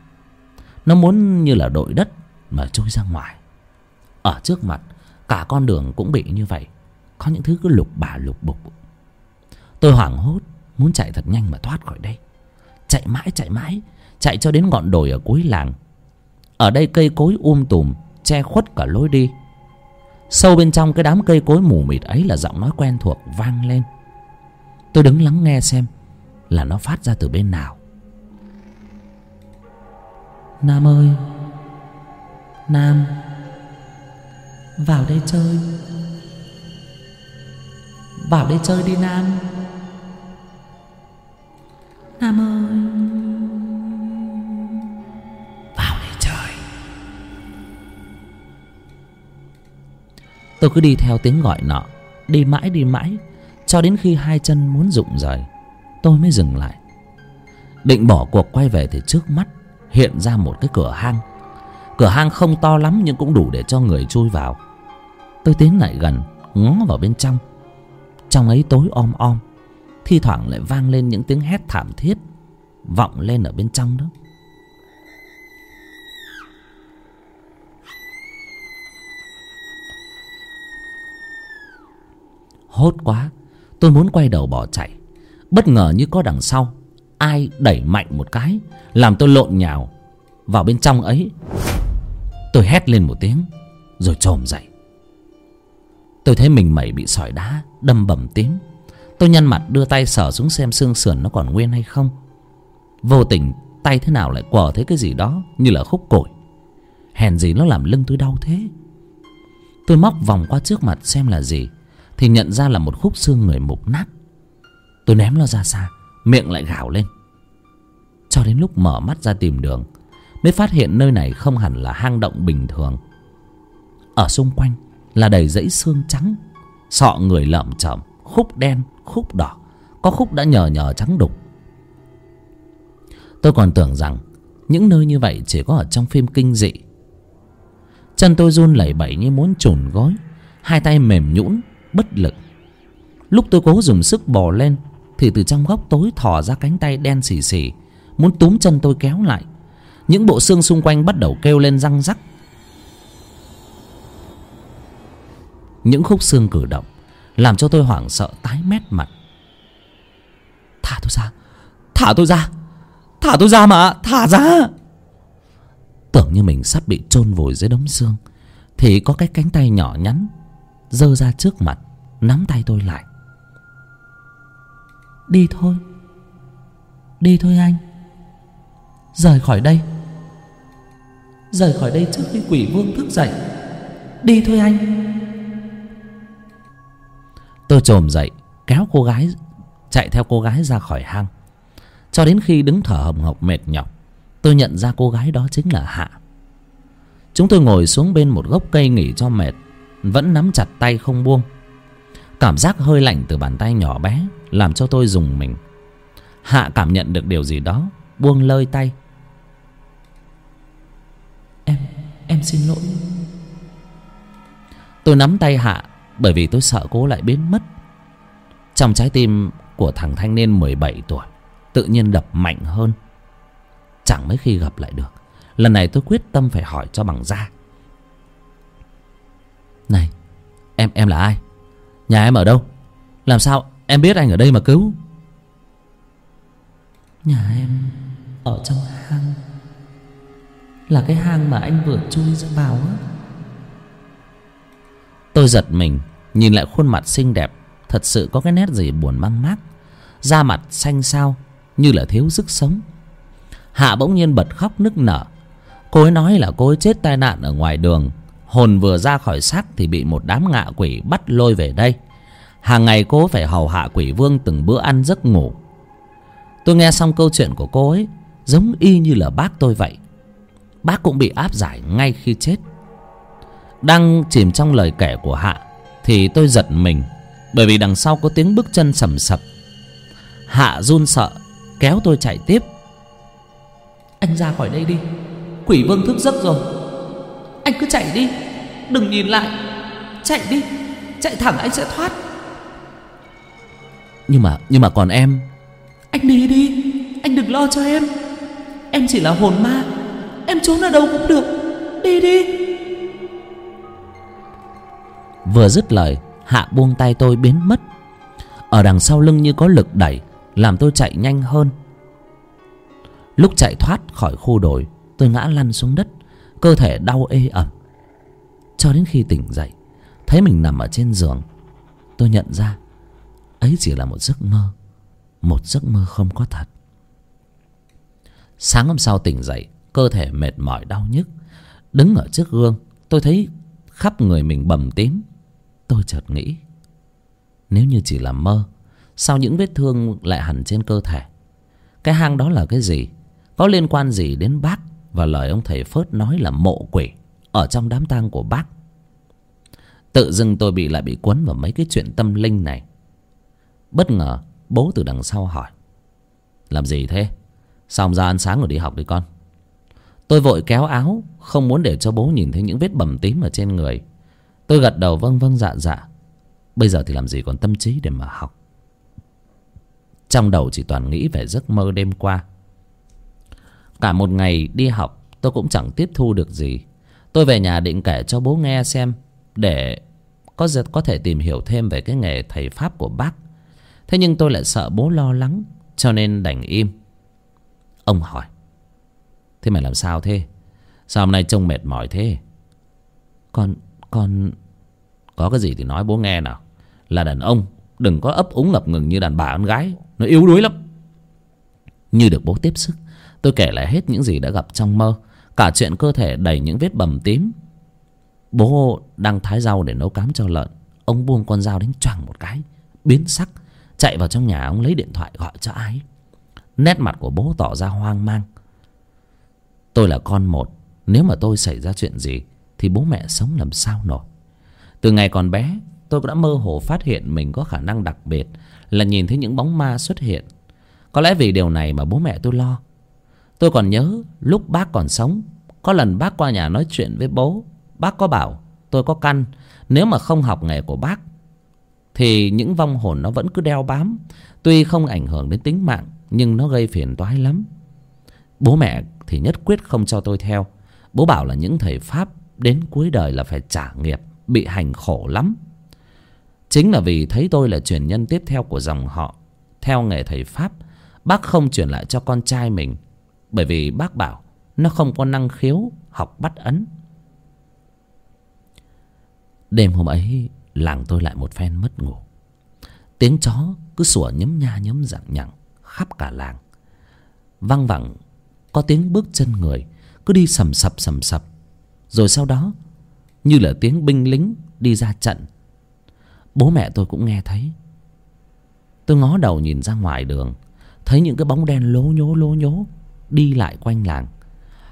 Nó muốn như là đội đất mà trôi ra ngoài. Ở trước mặt, cả con đường cũng bị như vậy có những thứ cứ lục bà lục bục. Tôi hoảng hốt, muốn chạy thật nhanh mà thoát khỏi đây. Chạy mãi chạy mãi, chạy cho đến ngọn đồi ở cuối làng. Ở đây cây cối um tùm, che khuất cả lối đi. Sâu bên trong cái đám cây cối mù mịt ấy là giọng nói quen thuộc vang lên. Tôi đứng lắng nghe xem là nó phát ra từ bên nào. Nam ơi, nam, vào đây chơi vào đây chơi đi nam. Nam ơi. Vào đây chơi. Tôi cứ đi theo tiếng gọi nọ đi mãi đi mãi cho đến khi hai chân muốn rụng rời tôi mới dừng lại. Định bỏ cuộc quay về thì trước mắt hiện ra một cái cửa hang. Cửa hang không to lắm nhưng cũng đủ để cho người chui vào. Tôi tiến lại gần ngó vào bên trong trong ấy tối om om, thi thoảng lại vang lên những tiếng hét thảm thiết vọng lên ở bên trong đó. Hốt quá, tôi muốn quay đầu bỏ chạy. Bất ngờ như có đằng sau, ai đẩy mạnh một cái, làm tôi lộn nhào vào bên trong ấy. Tôi hét lên một tiếng, rồi chồm dậy tôi thấy mình mẩy bị sỏi đá, đâm bầm tím. Tôi nhăn mặt đưa tay sờ xuống xem xương sườn nó còn nguyên hay không. Vô tình, tay thế nào lại quờ thấy cái gì đó như là khúc cổi hèn gì nó làm lưng tôi đau thế. Tôi móc vòng qua trước mặt xem là gì, thì nhận ra là một khúc xương người mục nát. Tôi ném nó ra xa, miệng lại gào lên. Cho đến lúc mở mắt ra tìm đường, mới phát hiện nơi này không hẳn là hang động bình thường. Ở xung quanh là đầy dãy xương trắng. Sọ người lợm chởm, khúc đen, khúc đỏ. Có khúc đã nhờ nhờ trắng đục. Tôi còn tưởng rằng những nơi như vậy chỉ có ở trong phim kinh dị. Chân tôi run lẩy bẩy như muốn chùn gối, hai tay mềm nhũn, bất lực. Lúc tôi cố dùng sức bò lên, thì từ trong góc tối thò ra cánh tay đen xì xì, muốn túm chân tôi kéo lại. Những bộ xương xung quanh bắt đầu kêu lên răng rắc. Những khúc xương cử động làm cho tôi hoảng sợ, tái mét mặt. Thả tôi ra, thả tôi ra, thả tôi ra mà, thả ra. Tưởng như mình sắp bị chôn vùi dưới đống xương, thì có cái cánh tay nhỏ nhắn giơ ra trước mặt, nắm tay tôi lại. Đi thôi đi thôi anh. Rời khỏi đây. Rời khỏi đây trước khi quỷ vương thức dậy. Đi thôi anh tôi chồm dậy, kéo cô gái, chạy theo cô gái ra khỏi hang. Cho đến khi đứng thở hồng hộc mệt nhọc, tôi nhận ra cô gái đó chính là hạ. Chúng tôi ngồi xuống bên một gốc cây nghỉ cho mệt, vẫn nắm chặt tay không buông. Cảm giác hơi lạnh từ bàn tay nhỏ bé làm cho tôi dùng mình. Hạ cảm nhận được điều gì đó, buông lơi tay. Em em xin lỗi. Tôi nắm tay hạ bởi vì tôi sợ cô lại biến mất. Trong trái tim của thằng thanh niên mười bảy tuổi, tự nhiên đập mạnh hơn. Chẳng mấy khi gặp lại được. Lần này tôi quyết tâm phải hỏi cho bằng ra này, em em là ai? Nhà em ở đâu? Làm sao em biết anh ở đây mà cứu? Nhà em ở trong hang. Là cái hang mà anh vừa chui ra vào á tôi giật mình, nhìn lại khuôn mặt xinh đẹp, thật sự có cái nét gì buồn mang mát da mặt xanh xao, như là thiếu sức sống. Hạ bỗng nhiên bật khóc nức nở. Cô ấy nói là cô ấy chết tai nạn ở ngoài đường. Hồn vừa ra khỏi xác thì bị một đám ngạ quỷ bắt lôi về đây. Hàng ngày cô phải hầu hạ quỷ vương từng bữa ăn giấc ngủ. Tôi nghe xong câu chuyện của cô ấy, giống y như là bác tôi vậy. Bác cũng bị áp giải ngay khi chết đang chìm trong lời kể của hạ thì tôi giật mình bởi vì đằng sau có tiếng bước chân sầm sập. Hạ run sợ kéo tôi chạy tiếp. Anh ra khỏi đây đi quỷ vương thức giấc rồi. Anh cứ chạy đi đừng nhìn lại. Chạy đi chạy thẳng anh sẽ thoát. Nhưng mà nhưng mà còn em. Anh đi đi anh đừng lo cho em. Em chỉ là hồn ma em trốn ở đâu cũng được. Đi đi vừa dứt lời, hạ buông tay tôi biến mất. Ở đằng sau lưng như có lực đẩy, làm tôi chạy nhanh hơn. Lúc chạy thoát khỏi khu đồi, tôi ngã lăn xuống đất, cơ thể đau ê ẩm. Cho đến khi tỉnh dậy, thấy mình nằm ở trên giường, tôi nhận ra, ấy chỉ là một giấc mơ, một giấc mơ không có thật. Sáng hôm sau tỉnh dậy, cơ thể mệt mỏi đau nhức. Đứng ở trước gương, tôi thấy khắp người mình bầm tím tôi chợt nghĩ, nếu như chỉ là mơ, sao những vết thương lại hẳn trên cơ thể? Cái hang đó là cái gì? Có liên quan gì đến bác? Và lời ông thầy phớt nói là mộ quỷ ở trong đám tang của bác. Tự dưng tôi bị lại bị quấn vào mấy cái chuyện tâm linh này. Bất ngờ, bố từ đằng sau hỏi, làm gì thế? Xong ra ăn sáng rồi đi học đi con? Tôi vội kéo áo, không muốn để cho bố nhìn thấy những vết bầm tím ở trên người tôi gật đầu vâng vâng dạ dạ. Bây giờ thì làm gì còn tâm trí để mà học? Trong đầu chỉ toàn nghĩ về giấc mơ đêm qua. Cả một ngày đi học, tôi cũng chẳng tiếp thu được gì. Tôi về nhà định kể cho bố nghe xem, để có có thể tìm hiểu thêm về cái nghề thầy pháp của bác. Thế nhưng tôi lại sợ bố lo lắng, cho nên đành im. Ông hỏi, thế mày làm sao thế? Sao hôm nay trông mệt mỏi thế? Con con có cái gì thì nói bố nghe nào. Là đàn ông, đừng có ấp úng ngập ngừng như đàn bà con gái. Nó yếu đuối lắm. Như được bố tiếp sức, tôi kể lại hết những gì đã gặp trong mơ. Cả chuyện cơ thể đầy những vết bầm tím. Bố đang thái rau để nấu cám cho lợn. Ông buông con dao đánh choàng một cái, biến sắc, chạy vào trong nhà ông lấy điện thoại gọi cho ai. Nét mặt của bố tỏ ra hoang mang. Tôi là con một, nếu mà tôi xảy ra chuyện gì thì bố mẹ sống làm sao nổi. Từ ngày còn bé, tôi đã mơ hồ phát hiện mình có khả năng đặc biệt là nhìn thấy những bóng ma xuất hiện. Có lẽ vì điều này mà bố mẹ tôi lo. Tôi còn nhớ lúc bác còn sống, có lần bác qua nhà nói chuyện với bố. Bác có bảo, tôi có căn, nếu mà không học nghề của bác, thì những vong hồn nó vẫn cứ đeo bám. Tuy không ảnh hưởng đến tính mạng, nhưng nó gây phiền toái lắm. Bố mẹ thì nhất quyết không cho tôi theo. Bố bảo là những thầy pháp đến cuối đời là phải trả nghiệp, bị hành khổ lắm. Chính là vì thấy tôi là truyền nhân tiếp theo của dòng họ, theo nghề thầy pháp, bác không truyền lại cho con trai mình, bởi vì bác bảo nó không có năng khiếu học bắt ấn. Đêm hôm ấy, làng tôi lại một phen mất ngủ. Tiếng chó cứ sủa nhấm nha nhấm dạng nhặng khắp cả làng. Văng vẳng, có tiếng bước chân người cứ đi sầm sập sầm sập rồi sau đó, như là tiếng binh lính đi ra trận. Bố mẹ tôi cũng nghe thấy. Tôi ngó đầu nhìn ra ngoài đường, thấy những cái bóng đen lố nhố lố nhố đi lại quanh làng.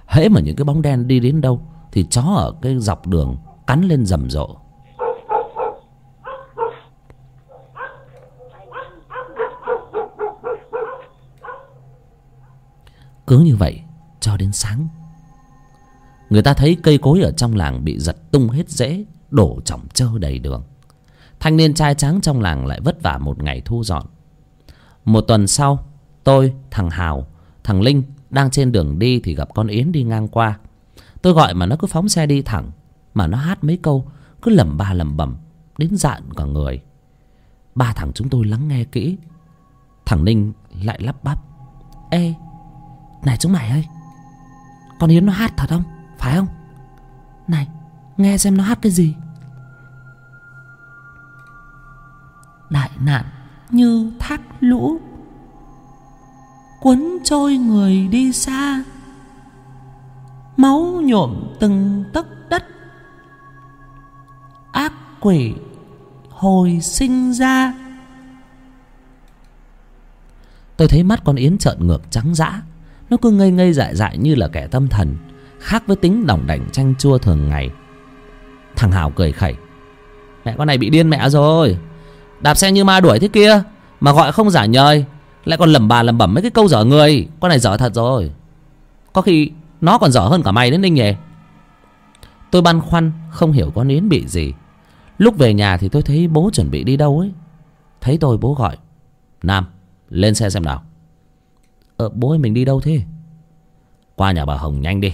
Hễ mà những cái bóng đen đi đến đâu thì chó ở cái dọc đường cắn lên rầm rộ. Cứ như vậy cho đến sáng người ta thấy cây cối ở trong làng bị giật tung hết rễ, đổ chỏng trơ đầy đường. Thanh niên trai tráng trong làng lại vất vả một ngày thu dọn. Một tuần sau, tôi, thằng hào, thằng linh đang trên đường đi thì gặp con yến đi ngang qua. Tôi gọi mà nó cứ phóng xe đi thẳng, mà nó hát mấy câu cứ lẩm ba lẩm bẩm đến dạn cả người. Ba thằng chúng tôi lắng nghe kỹ. Thằng ninh lại lắp bắp. Ê, này chúng mày ơi, con yến nó hát thật không? Phải không? Này, nghe xem nó hát cái gì. Đại nạn như thác lũ, cuốn trôi người đi xa. Máu nhuộm từng tấc đất, ác quỷ hồi sinh ra. Tôi thấy mắt con yến trợn ngược trắng dã. Nó cứ ngây ngây dại dại như là kẻ tâm thần khác với tính đỏng đảnh chanh chua thường ngày. Thằng hào cười khẩy. Mẹ con này bị điên mẹ rồi. Đạp xe như ma đuổi thế kia, mà gọi không giả nhời. Lại còn lẩm bà lẩm bẩm mấy cái câu dở người. Con này dở thật rồi. Có khi nó còn dở hơn cả mày đến ninh nhỉ. Tôi băn khoăn, không hiểu con yến bị gì. Lúc về nhà thì tôi thấy bố chuẩn bị đi đâu ấy. Thấy tôi bố gọi, nam, lên xe xem nào. Ờ bố ơi, mình đi đâu thế? Qua nhà bà hồng nhanh đi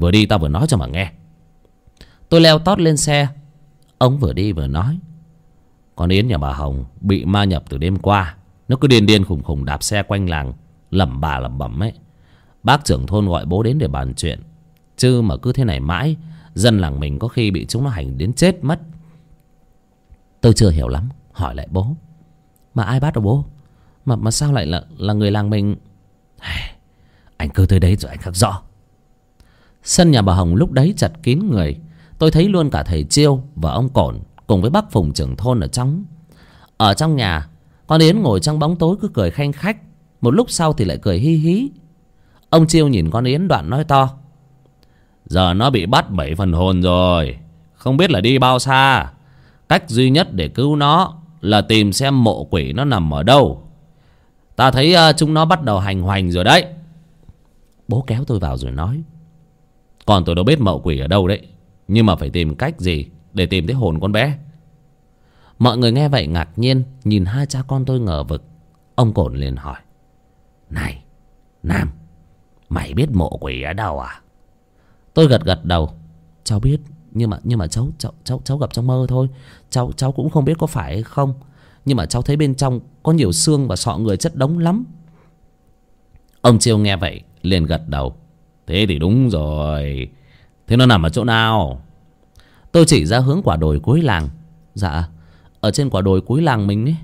vừa đi tao vừa nói cho mà nghe. Tôi leo tót lên xe. Ông vừa đi vừa nói. Con yến nhà bà hồng bị ma nhập từ đêm qua. Nó cứ điên điên khùng khùng đạp xe quanh làng, lẩm bà lẩm bẩm ấy. Bác trưởng thôn gọi bố đến để bàn chuyện. Chứ mà cứ thế này mãi, dân làng mình có khi bị chúng nó hành đến chết mất. Tôi chưa hiểu lắm, hỏi lại bố. Mà ai bắt được bố? Mà mà sao lại là là người làng mình? Anh cứ tới đấy rồi anh khắc rõ sân nhà bà hồng lúc đấy chật kín người. Tôi thấy luôn cả thầy chiêu và ông cổn cùng với bác phùng trưởng thôn ở trong. Ở trong nhà con yến ngồi trong bóng tối cứ cười khanh khách. Một lúc sau thì lại cười hi hí. Ông chiêu nhìn con yến đoạn nói to. Giờ nó bị bắt bảy phần hồn rồi. Không biết là đi bao xa. Cách duy nhất để cứu nó là tìm xem mộ quỷ nó nằm ở đâu. Ta thấy uh, chúng nó bắt đầu hành hoành rồi đấy. Bố kéo tôi vào rồi nói còn tôi đâu biết mộ quỷ ở đâu đấy. Nhưng mà phải tìm cách gì để tìm thấy hồn con bé? Mọi người nghe vậy ngạc nhiên, nhìn hai cha con tôi ngờ vực. Ông cổn liền hỏi, này, nam, mày biết mộ quỷ ở đâu à? Tôi gật gật đầu, cháu biết, nhưng mà nhưng mà cháu cháu cháu cháu gặp trong mơ thôi. Cháu cháu cũng không biết có phải hay không. Nhưng mà cháu thấy bên trong có nhiều xương và sọ người chất đống lắm. Ông chiêu nghe vậy liền gật đầu thế thì đúng rồi. Thế nó nằm ở chỗ nào? Tôi chỉ ra hướng quả đồi cuối làng. Dạ ở trên quả đồi cuối làng mình ấy.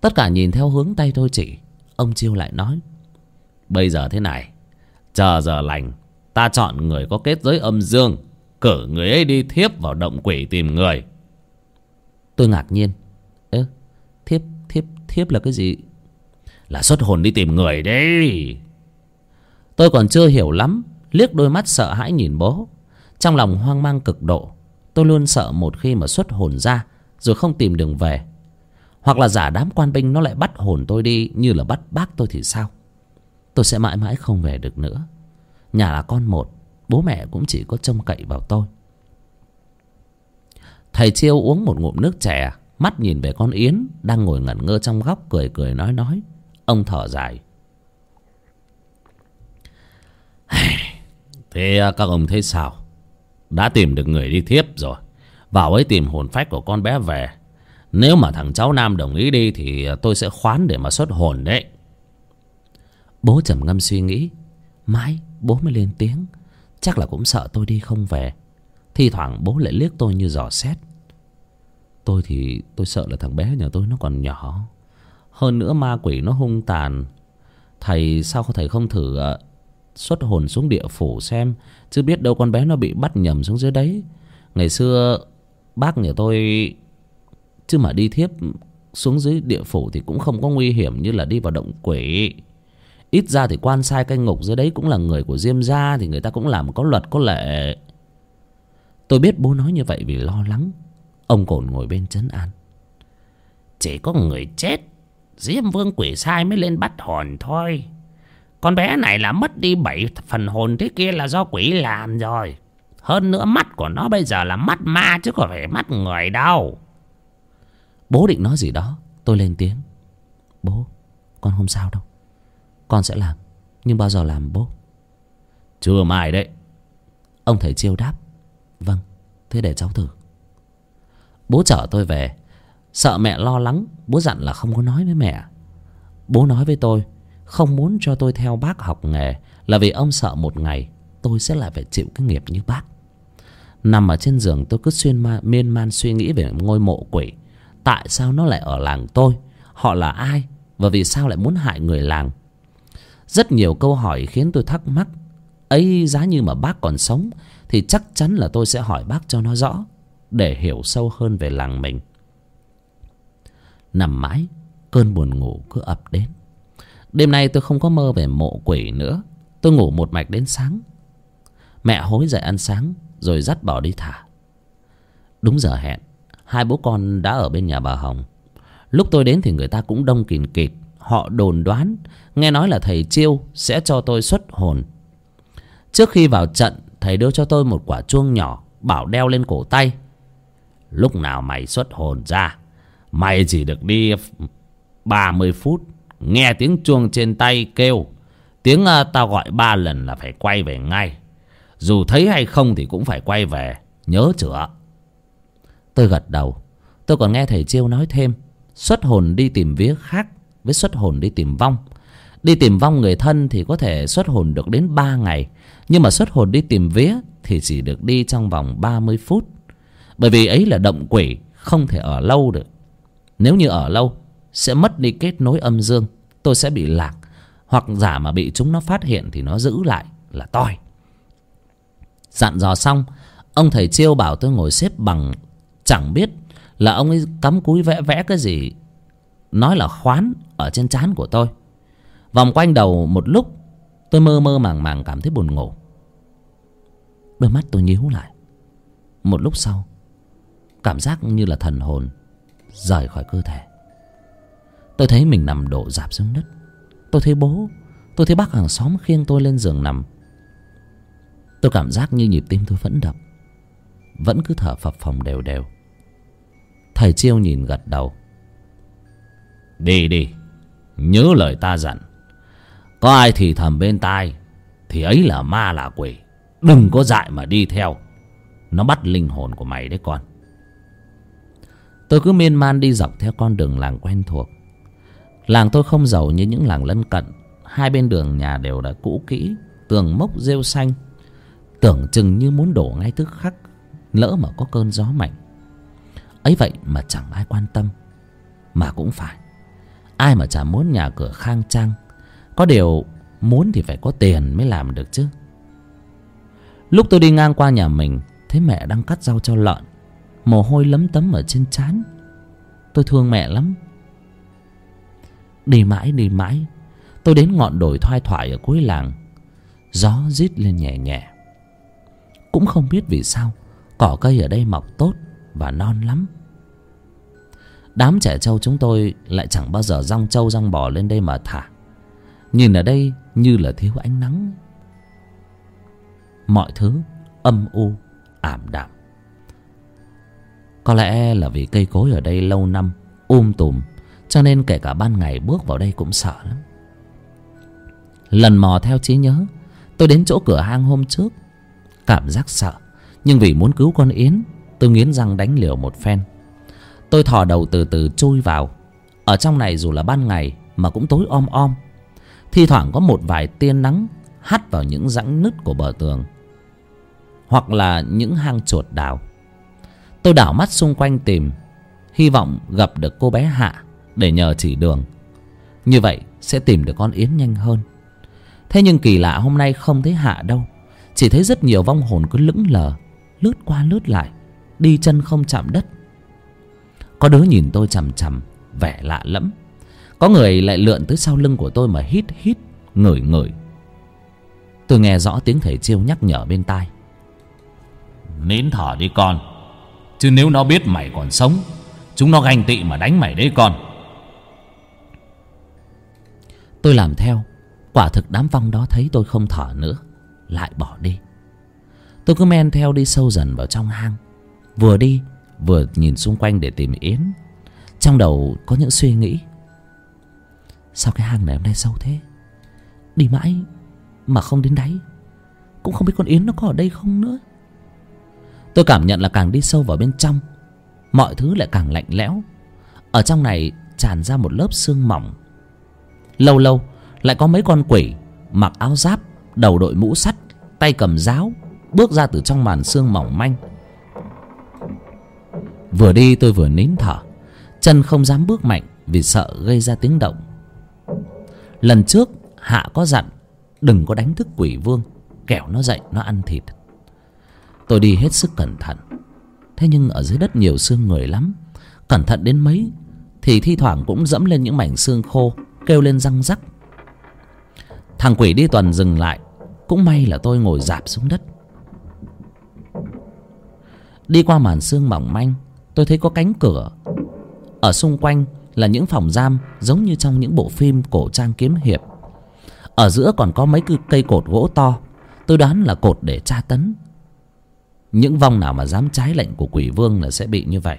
Tất cả nhìn theo hướng tay tôi chỉ ông chiêu lại nói, bây giờ thế này, chờ giờ lành, ta chọn người có kết giới âm dương, cử người ấy đi thiếp vào động quỷ tìm người. Tôi ngạc nhiên. Ơ, thiếp thiếp thiếp là cái gì? Là xuất hồn đi tìm người đấy tôi còn chưa hiểu lắm, liếc đôi mắt sợ hãi nhìn bố. Trong lòng hoang mang cực độ, tôi luôn sợ một khi mà xuất hồn ra, rồi không tìm đường về. Hoặc là giả đám quan binh nó lại bắt hồn tôi đi như là bắt bác tôi thì sao? Tôi sẽ mãi mãi không về được nữa. Nhà là con một, bố mẹ cũng chỉ có trông cậy vào tôi. Thầy chiêu uống một ngụm nước chè, mắt nhìn về con yến đang ngồi ngẩn ngơ trong góc cười cười nói nói. Ông thở dài. Thế à, các ông thấy sao? Đã tìm được người đi thiếp rồi. Vào ấy tìm hồn phách của con bé về. Nếu mà thằng cháu Nam đồng ý đi Thì tôi sẽ khoán để mà xuất hồn đấy. Bố trầm ngâm suy nghĩ. Mãi, bố mới lên tiếng. Chắc là cũng sợ tôi đi không về. Thì thoảng bố lại liếc tôi như giò xét. Tôi thì, tôi sợ là thằng bé nhà tôi nó còn nhỏ. Hơn nữa ma quỷ nó hung tàn. Thầy, sao thầy không thử à, xuất hồn xuống địa phủ xem, Chứ biết đâu con bé nó bị bắt nhầm xuống dưới đấy. Ngày xưa bác nhà tôi Chứ mà đi thiếp xuống dưới địa phủ thì cũng không có nguy hiểm như là đi vào động quỷ. Ít ra thì quan sai canh ngục dưới đấy cũng là người của Diêm gia Thì người ta cũng làm có luật có lệ. Tôi biết bố nói như vậy vì lo lắng. Ông cồn ngồi bên chấn an. Chỉ có người chết, Diêm vương quỷ sai mới lên bắt hồn thôi. Con bé này là mất đi bảy phần hồn thế kia là do quỷ làm rồi. Hơn nữa mắt của nó bây giờ là mắt ma chứ không phải mắt người đâu. Bố định nói gì đó Tôi lên tiếng. Bố con không sao đâu. Con sẽ làm Nhưng bao giờ làm bố? Chưa mai đấy. Ông thầy chiêu đáp. Vâng thế để cháu thử. Bố chở tôi về. Sợ mẹ lo lắng Bố dặn là không có nói với mẹ. Bố nói với tôi không muốn cho tôi theo bác học nghề Là vì ông sợ một ngày Tôi sẽ lại phải chịu cái nghiệp như bác. Nằm ở trên giường tôi cứ xuyên ma, miên man suy nghĩ về ngôi mộ quỷ. Tại sao nó lại ở làng tôi? Họ là ai? Và vì sao lại muốn hại người làng? Rất nhiều câu hỏi khiến tôi thắc mắc. Ấy giá như mà bác còn sống thì chắc chắn là tôi sẽ hỏi bác cho nó rõ để hiểu sâu hơn về làng mình. Nằm mãi cơn buồn ngủ cứ ập đến đêm nay tôi không có mơ về mộ quỷ nữa. Tôi ngủ một mạch đến sáng. Mẹ hối dậy ăn sáng, rồi dắt bỏ đi thả. Đúng giờ hẹn, hai bố con đã ở bên nhà bà hồng. Lúc tôi đến thì người ta cũng đông kìn kịt họ đồn đoán, nghe nói là thầy chiêu sẽ cho tôi xuất hồn. Trước khi vào trận, thầy đưa cho tôi một quả chuông nhỏ, bảo đeo lên cổ tay. Lúc nào mày xuất hồn ra, mày chỉ được đi ba mươi phút nghe tiếng chuông trên tay kêu. Tiếng uh, tao gọi ba lần là phải quay về ngay. Dù thấy hay không thì cũng phải quay về. Nhớ chưa tôi gật đầu. Tôi còn nghe thầy chiêu nói thêm. Xuất hồn đi tìm vía khác với xuất hồn đi tìm vong. Đi tìm vong người thân thì có thể xuất hồn được đến ba ngày. Nhưng mà xuất hồn đi tìm vía thì chỉ được đi trong vòng ba mươi phút. Bởi vì ấy là động quỷ không thể ở lâu được. Nếu như ở lâu sẽ mất đi kết nối âm dương, tôi sẽ bị lạc. Hoặc giả mà bị chúng nó phát hiện thì nó giữ lại là toi. Dặn dò xong, ông thầy chiêu bảo tôi ngồi xếp bằng, chẳng biết là ông ấy cắm cúi vẽ vẽ cái gì, nói là khoán ở trên trán của tôi. Vòng quanh đầu một lúc, tôi mơ mơ màng màng cảm thấy buồn ngủ. Đôi mắt tôi nhíu lại. Một lúc sau, cảm giác như là thần hồn rời khỏi cơ thể tôi thấy mình nằm đổ dạp xuống đất. Tôi thấy bố, tôi thấy bác hàng xóm khiêng tôi lên giường nằm. Tôi cảm giác như nhịp tim tôi vẫn đập, vẫn cứ thở phập phồng đều đều. Thầy chiêu nhìn gật đầu. Đi đi, nhớ lời ta dặn. Có ai thì thầm bên tai, thì ấy là ma là quỷ. Đừng có dại mà đi theo. Nó bắt linh hồn của mày đấy con. Tôi cứ miên man đi dọc theo con đường làng quen thuộc làng tôi không giàu như những làng lân cận. Hai bên đường nhà đều đã cũ kỹ, tường mốc rêu xanh. Tưởng chừng như muốn đổ ngay tức khắc, lỡ mà có cơn gió mạnh. Ấy vậy mà chẳng ai quan tâm. Mà cũng phải. Ai mà chả muốn nhà cửa khang trang. Có điều muốn thì phải có tiền mới làm được chứ. Lúc tôi đi ngang qua nhà mình, thấy mẹ đang cắt rau cho lợn. Mồ hôi lấm tấm ở trên trán. Tôi thương mẹ lắm đi mãi đi mãi. Tôi đến ngọn đồi thoai thoải ở cuối làng. Gió rít lên nhẹ nhẹ. Cũng không biết vì sao, cỏ cây ở đây mọc tốt và non lắm. Đám trẻ trâu chúng tôi lại chẳng bao giờ răng trâu răng bò lên đây mà thả. Nhìn ở đây như là thiếu ánh nắng. Mọi thứ âm u, ảm đạm. Có lẽ là vì cây cối ở đây lâu năm um tùm cho nên kể cả ban ngày bước vào đây cũng sợ lắm. Lần mò theo trí nhớ, tôi đến chỗ cửa hang hôm trước. Cảm giác sợ, nhưng vì muốn cứu con yến, tôi nghiến răng đánh liều một phen. Tôi thò đầu từ từ chui vào. Ở trong này dù là ban ngày mà cũng tối om om. Thi thoảng có một vài tia nắng hắt vào những rãnh nứt của bờ tường, hoặc là những hang chuột đào. Tôi đảo mắt xung quanh tìm, hy vọng gặp được cô bé hạ để nhờ chỉ đường. Như vậy sẽ tìm được con yến nhanh hơn. Thế nhưng kỳ lạ hôm nay không thấy hạ đâu. Chỉ thấy rất nhiều vong hồn cứ lững lờ, lướt qua lướt lại, đi chân không chạm đất. Có đứa nhìn tôi chằm chằm, vẻ lạ lẫm. Có người lại lượn tới sau lưng của tôi mà hít hít, ngửi ngửi. Tôi nghe rõ tiếng thầy chiêu nhắc nhở bên tai. Nín thở đi con, chứ nếu nó biết mày còn sống, chúng nó ganh tị mà đánh mày đấy con tôi làm theo. Quả thực đám vong đó thấy tôi không thở nữa. Lại bỏ đi. Tôi cứ men theo đi sâu dần vào trong hang. Vừa đi, vừa nhìn xung quanh để tìm yến. Trong đầu có những suy nghĩ. Sao cái hang này hôm nay sâu thế? Đi mãi mà không đến đáy. Cũng không biết con yến nó có ở đây không nữa. Tôi cảm nhận là càng đi sâu vào bên trong, mọi thứ lại càng lạnh lẽo. Ở trong này tràn ra một lớp xương mỏng lâu lâu, lại có mấy con quỷ mặc áo giáp, đầu đội mũ sắt, tay cầm giáo, bước ra từ trong màn xương mỏng manh. Vừa đi tôi vừa nín thở, chân không dám bước mạnh vì sợ gây ra tiếng động. Lần trước, hạ có dặn, đừng có đánh thức quỷ vương, kẻo nó dậy, nó ăn thịt. Tôi đi hết sức cẩn thận. Thế nhưng ở dưới đất nhiều xương người lắm, cẩn thận đến mấy, thì thi thoảng cũng dẫm lên những mảnh xương khô kêu lên răng rắc. Thằng quỷ đi tuần dừng lại. Cũng may là tôi ngồi dạp xuống đất. Đi qua màn xương mỏng manh, tôi thấy có cánh cửa. Ở xung quanh là những phòng giam giống như trong những bộ phim cổ trang kiếm hiệp. Ở giữa còn có mấy cây cột gỗ to. Tôi đoán là cột để tra tấn. Những vong nào mà dám trái lệnh của quỷ vương là sẽ bị như vậy.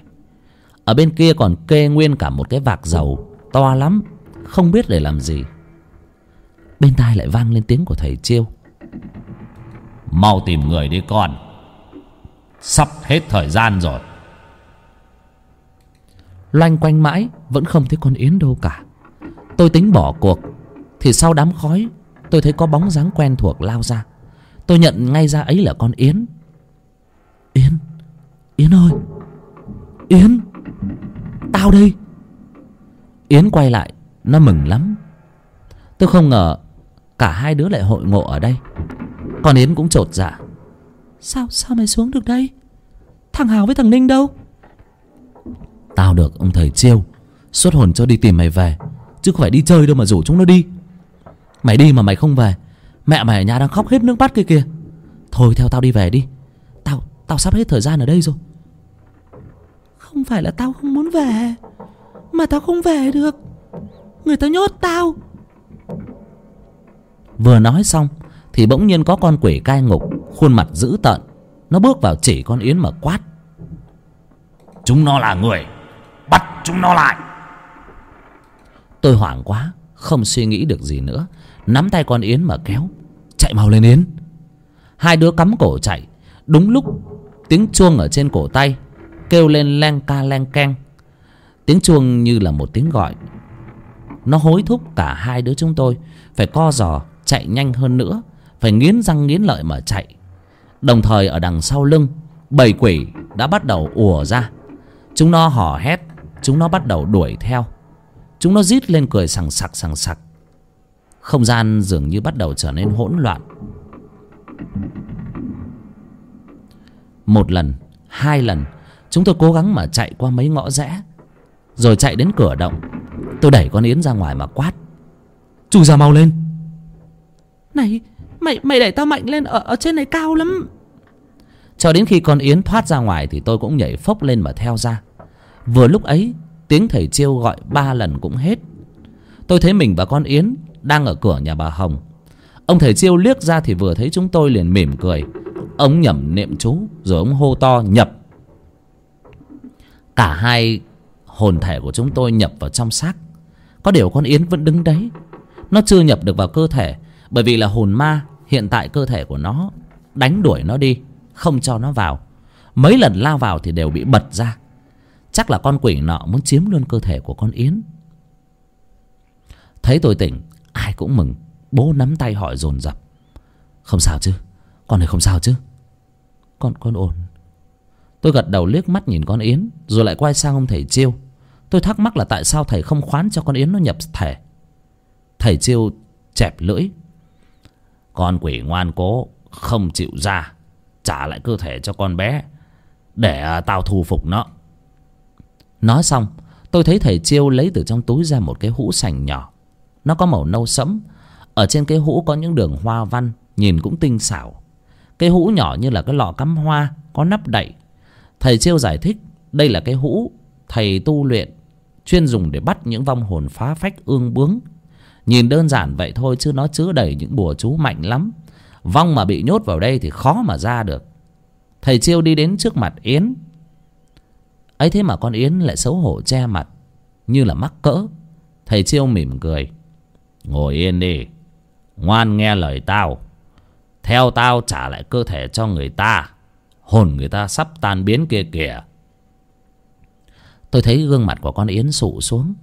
Ở bên kia còn kê nguyên cả một cái vạc dầu, to lắm không biết để làm gì. Bên tai lại vang lên tiếng của thầy chiêu. Mau tìm người đi con. Sắp hết thời gian rồi. Loanh quanh mãi, vẫn không thấy con yến đâu cả. Tôi tính bỏ cuộc, thì sau đám khói, tôi thấy có bóng dáng quen thuộc lao ra. Tôi nhận ngay ra ấy là con yến. Yến yến ơi! Yến! Tao đây! Yến quay lại nó mừng lắm. Tôi không ngờ cả hai đứa lại hội ngộ ở đây. Còn yến cũng chột dạ. Sao sao mày xuống được đây? Thằng hào với thằng ninh đâu? Tao được ông thầy chiêu xuất hồn cho đi tìm mày về chứ không phải đi chơi đâu mà rủ chúng nó đi. Mày đi mà mày không về mẹ mày ở nhà đang khóc hết nước mắt kia kìa. Thôi theo tao đi về đi. Tao tao sắp hết thời gian ở đây rồi. Không phải là tao không muốn về mà tao không về được người ta nhốt tao. Vừa nói xong, thì bỗng nhiên có con quỷ cai ngục, khuôn mặt dữ tợn. Nó bước vào chỉ con yến mà quát. Chúng nó là người, bắt chúng nó lại. Tôi hoảng quá, không suy nghĩ được gì nữa. Nắm tay con yến mà kéo, chạy mau lên yến. Hai đứa cắm cổ chạy. Đúng lúc, tiếng chuông ở trên cổ tay kêu lên len ca len keng. Tiếng chuông như là một tiếng gọi nó hối thúc cả hai đứa chúng tôi phải co giò, chạy nhanh hơn nữa, phải nghiến răng nghiến lợi mà chạy. Đồng thời ở đằng sau lưng, bầy quỷ đã bắt đầu ùa ra. Chúng nó hò hét, chúng nó bắt đầu đuổi theo. Chúng nó rít lên cười sằng sặc sằng sặc. Không gian dường như bắt đầu trở nên hỗn loạn. Một lần, hai lần, chúng tôi cố gắng mà chạy qua mấy ngõ rẽ rồi chạy đến cửa động. Tôi đẩy con yến ra ngoài mà quát. Chui ra mau lên. Này mày mày đẩy tao mạnh lên ở, ở trên này cao lắm. Cho đến khi con yến thoát ra ngoài thì tôi cũng nhảy phốc lên mà theo ra. Vừa lúc ấy tiếng thầy chiêu gọi ba lần cũng hết. Tôi thấy mình và con yến đang ở cửa nhà bà hồng. Ông thầy chiêu liếc ra thì vừa thấy chúng tôi liền mỉm cười. Ông nhẩm niệm chú rồi ông hô to nhập! Cả hai hồn thể của chúng tôi nhập vào trong xác. Có điều con yến vẫn đứng đấy. Nó chưa nhập được vào cơ thể, bởi vì là hồn ma hiện tại cơ thể của nó đánh đuổi nó đi, không cho nó vào. Mấy lần lao vào thì đều bị bật ra. Chắc là con quỷ nọ muốn chiếm luôn cơ thể của con yến. Thấy tôi tỉnh, ai cũng mừng. Bố nắm tay hỏi dồn dập. Không sao chứ? Con này không sao chứ? Con con ổn. Tôi gật đầu liếc mắt nhìn con yến, rồi lại quay sang ông thầy chiêu tôi thắc mắc là tại sao thầy không khoán cho con yến nó nhập thể thầy chiêu chẹp lưỡi. Con quỷ ngoan cố, không chịu ra, trả lại cơ thể cho con bé, để à, tao thu phục nó. Nói xong, tôi thấy thầy chiêu lấy từ trong túi ra một cái hũ sành nhỏ. Nó có màu nâu sẫm. Ở trên cái hũ có những đường hoa văn, nhìn cũng tinh xảo. Cái hũ nhỏ như là cái lọ cắm hoa, có nắp đậy. Thầy chiêu giải thích, đây là cái hũ thầy tu luyện chuyên dùng để bắt những vong hồn phá phách ương bướng. Nhìn đơn giản vậy thôi chứ nó chứa đầy những bùa chú mạnh lắm. Vong mà bị nhốt vào đây thì khó mà ra được. Thầy chiêu đi đến trước mặt yến. Ấy thế mà con yến lại xấu hổ che mặt, như là mắc cỡ. Thầy chiêu mỉm cười. Ngồi yên đi, ngoan nghe lời tao. Theo tao trả lại cơ thể cho người ta. Hồn người ta sắp tan biến kia kìa tôi thấy gương mặt của con yến sụ xuống.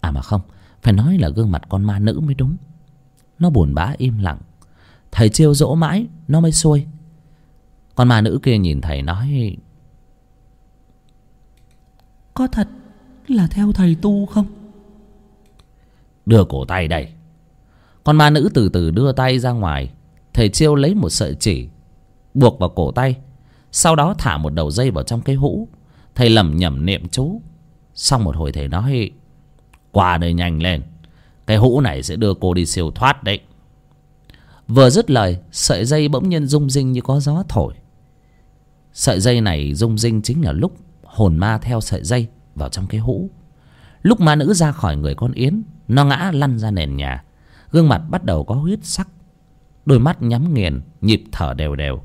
À mà không phải nói là gương mặt con ma nữ mới đúng. Nó buồn bã im lặng. Thầy chiêu dỗ mãi nó mới xuôi. Con ma nữ kia nhìn thầy nói Có thật là theo thầy tu không? Đưa cổ tay đây. Con ma nữ từ từ đưa tay ra ngoài. Thầy chiêu lấy một sợi chỉ buộc vào cổ tay. Sau đó thả một đầu dây vào trong cái hũ thầy lẩm nhẩm niệm chú. Xong một hồi thầy nói, qua đây nhanh lên. Cái hũ này sẽ đưa cô đi siêu thoát đấy. Vừa dứt lời, sợi dây bỗng nhiên rung rinh như có gió thổi. Sợi dây này rung rinh chính là lúc hồn ma theo sợi dây vào trong cái hũ. Lúc ma nữ ra khỏi người con yến, nó ngã lăn ra nền nhà. Gương mặt bắt đầu có huyết sắc, đôi mắt nhắm nghiền, nhịp thở đều đều.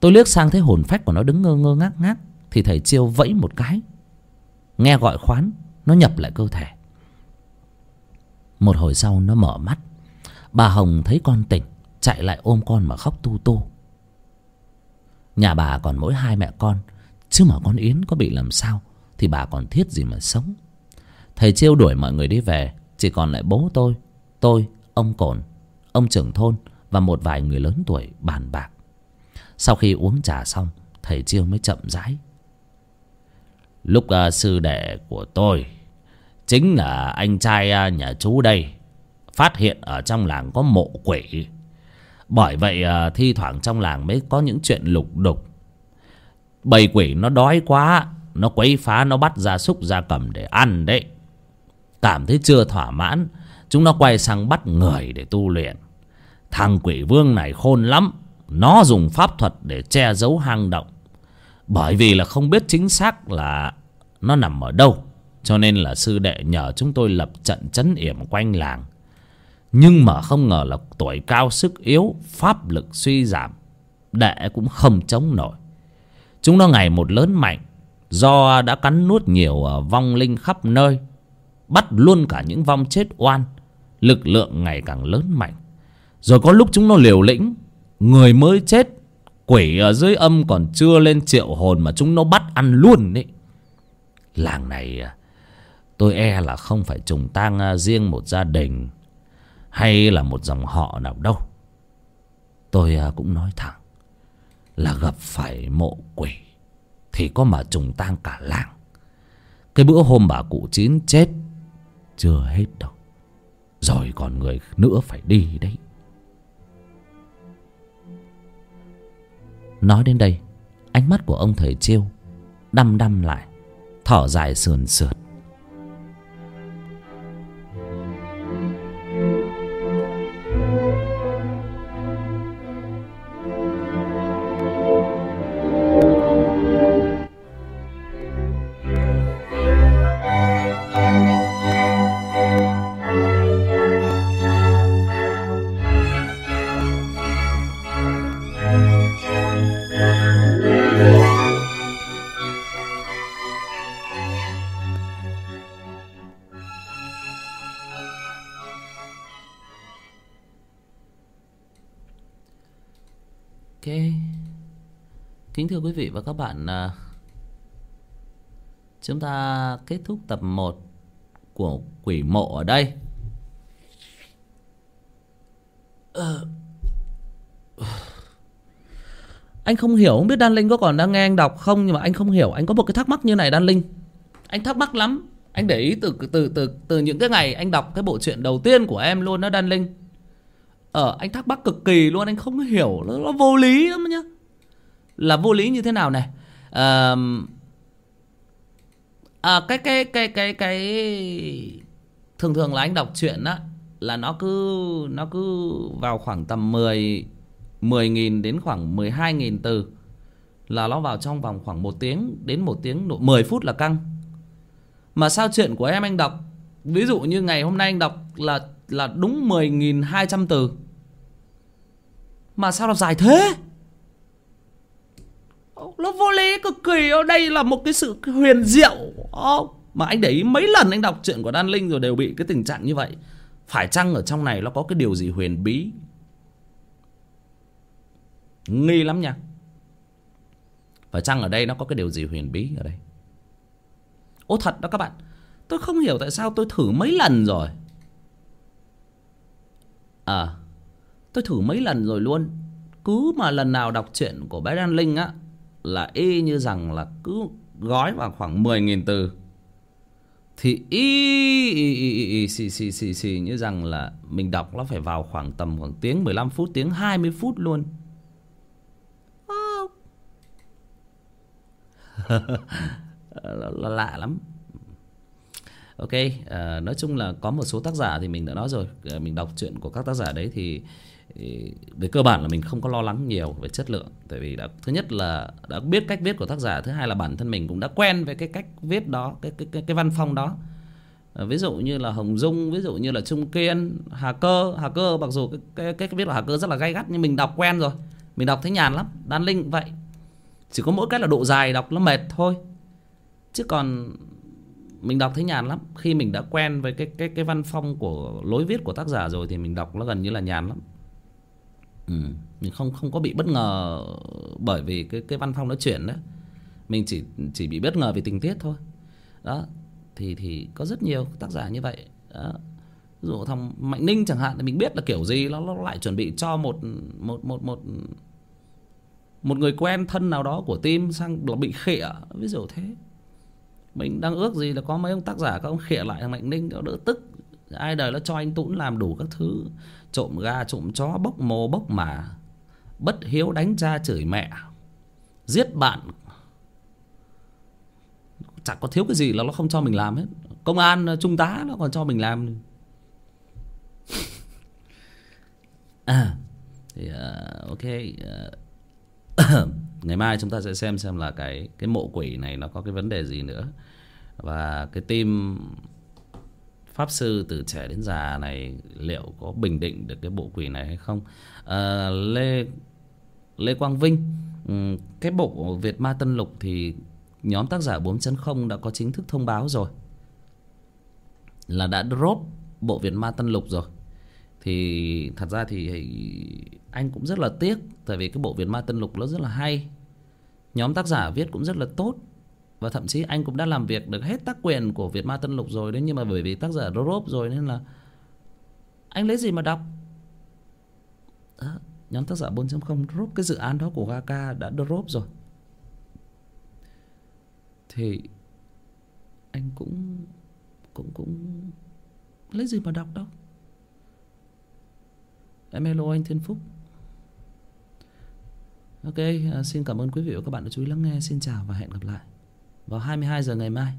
Tôi liếc sang thấy hồn phách của nó đứng ngơ ngơ ngác ngác thì thầy chiêu vẫy một cái. Nghe gọi khoán, nó nhập lại cơ thể. Một hồi sau nó mở mắt. Bà hồng thấy con tỉnh, chạy lại ôm con mà khóc tu tu. Nhà bà còn mỗi hai mẹ con, chứ mà con yến có bị làm sao thì bà còn thiết gì mà sống. Thầy chiêu đuổi mọi người đi về, chỉ còn lại bố tôi tôi, ông cồn ông trưởng thôn và một vài người lớn tuổi bàn bạc. Sau khi uống trà xong, thầy chiêu mới chậm rãi lúc uh, sư đệ của tôi chính là anh trai uh, nhà chú đây phát hiện ở trong làng có mộ quỷ. Bởi vậy uh, thi thoảng trong làng mới có những chuyện lục đục. Bầy quỷ nó đói quá nó quấy phá nó bắt gia súc gia cầm để ăn đấy. Cảm thấy chưa thỏa mãn chúng nó quay sang bắt người để tu luyện. Thằng quỷ vương này khôn lắm nó dùng pháp thuật để che giấu hang động bởi vì là không biết chính xác là nó nằm ở đâu, cho nên là sư đệ nhờ chúng tôi lập trận chấn yểm quanh làng. Nhưng mà không ngờ là tuổi cao sức yếu, pháp lực suy giảm, đệ cũng không chống nổi. Chúng nó ngày một lớn mạnh, do đã cắn nuốt nhiều à, vong linh khắp nơi, bắt luôn cả những vong chết oan, lực lượng ngày càng lớn mạnh. Rồi có lúc chúng nó liều lĩnh, người mới chết quỷ ở dưới âm còn chưa lên triệu hồn mà chúng nó bắt ăn luôn đấy làng này à, tôi e là không phải trùng tang à, riêng một gia đình hay là một dòng họ nào đâu. Tôi à, cũng nói thẳng là gặp phải mộ quỷ thì có mà trùng tang cả làng. Cái bữa hôm bà cụ chín chết, chưa hết đâu. Rồi còn người nữa phải đi đấy. Nói đến đây, ánh mắt của ông thầy chiêu đăm đăm lại, thở dài sườn sượt. Quý vị và các bạn à, chúng ta kết thúc tập 1 của quỷ mộ ở đây. Ờ. anh không hiểu không biết đan linh có còn đang nghe anh đọc không nhưng mà anh không hiểu. Anh có một cái thắc mắc như này đan linh. Anh thắc mắc lắm. Anh để ý từ từ từ từ những cái ngày anh đọc cái bộ truyện đầu tiên của em luôn đó đan linh. Ờ anh thắc mắc cực kỳ luôn anh không hiểu nó, nó vô lý lắm nhá là vô lý như thế nào này à, à cái cái cái cái cái thường thường là anh đọc truyện á là nó cứ nó cứ vào khoảng tầm 10 10.000 đến khoảng 12.000 từ là nó vào trong vòng khoảng 1 tiếng đến 1 tiếng 10 phút là căng. Mà sao chuyện của em anh đọc ví dụ như ngày hôm nay anh đọc là là đúng 10.200 từ. Mà sao đọc dài thế? Nó vô lý cực kỳ Đây là một cái sự huyền diệu. Mà anh để ý mấy lần anh đọc chuyện của Đan Linh Rồi đều bị cái tình trạng như vậy. Phải chăng ở trong này nó có cái điều gì huyền bí? Nghi lắm nha. Phải chăng ở đây nó có cái điều gì huyền bí ở đây? Ô, thật đó các bạn. Tôi không hiểu tại sao tôi thử mấy lần rồi. À Tôi thử mấy lần rồi luôn. Cứ mà lần nào đọc chuyện của bé Đan Linh á là y như rằng là cứ gói vào khoảng 10.000 từ. Thì y, y, y, y, y xì, xì, xì, xì như rằng là Mình đọc nó phải vào khoảng tầm khoảng tiếng 15 phút, tiếng 20 phút luôn. Là *laughs* lạ lắm ok à, nói chung là có một số tác giả thì mình đã nói rồi. À, mình đọc chuyện của các tác giả đấy thì về cơ bản là mình không có lo lắng nhiều về chất lượng. Tại vì đã thứ nhất là đã biết cách viết của tác giả thứ hai là bản thân mình cũng đã quen với cái cách viết đó cái cái cái, cái văn phong đó. À, ví dụ như là hồng dung ví dụ như là trung kiên hà cơ. Hà cơ mặc dù cái cái, cái, cái viết của hà cơ rất là gay gắt nhưng mình đọc quen rồi. Mình đọc thấy nhàn lắm đan linh vậy. Chỉ có mỗi cái là độ dài đọc nó mệt thôi. Chứ còn mình đọc thấy nhàn lắm. Khi mình đã quen với cái cái cái văn phong của lối viết của tác giả rồi thì mình đọc nó gần như là nhàn lắm. Ừ. mình không không có bị bất ngờ bởi vì cái cái văn phong nó chuyển đấy. Mình chỉ chỉ bị bất ngờ vì tình tiết thôi. Đó thì thì có rất nhiều tác giả như vậy. Đó. ví dụ thằng mạnh ninh chẳng hạn thì mình biết là kiểu gì nó, nó lại chuẩn bị cho một một một một một người quen thân nào đó của team sang là bị khịa. Ví dụ thế mình đang ước gì là có mấy ông tác giả các ông khịa lại thằng mạnh ninh nó đỡ tức. Ai đời nó cho anh tũng làm đủ các thứ. Trộm gà trộm chó bốc mồ bốc mả bất hiếu đánh cha chửi mẹ. Giết bạn. Chẳng có thiếu cái gì là nó không cho mình làm hết. Công an trung tá nó còn cho mình làm. *laughs* À thì uh, ok uh, *coughs* ngày mai chúng ta sẽ xem xem là cái cái mộ quỷ này nó có cái vấn đề gì nữa và cái team pháp sư từ trẻ đến già này liệu có bình định được cái bộ quỷ này hay không? À, lê lê quang vinh ừ, cái bộ việt ma tân lục thì nhóm tác giả 4.0 đã có chính thức thông báo rồi. Là đã drop bộ việt ma tân lục rồi. Thì thật ra thì anh cũng rất là tiếc tại vì cái bộ Việt Ma Tân Lục nó rất là hay. Nhóm tác giả viết cũng rất là tốt và thậm chí anh cũng đã làm việc được hết tác quyền của Việt Ma Tân Lục rồi đấy nhưng mà bởi vì tác giả drop rồi nên là anh lấy gì mà đọc? Đó, nhóm tác giả 4.0 drop cái dự án đó của Gaka đã drop rồi. Thì anh cũng cũng cũng lấy gì mà đọc đâu? Em hello anh Thiên Phúc. Ok, à, xin cảm ơn quý vị và các bạn đã chú ý lắng nghe. Xin chào và hẹn gặp lại vào 22 giờ ngày mai.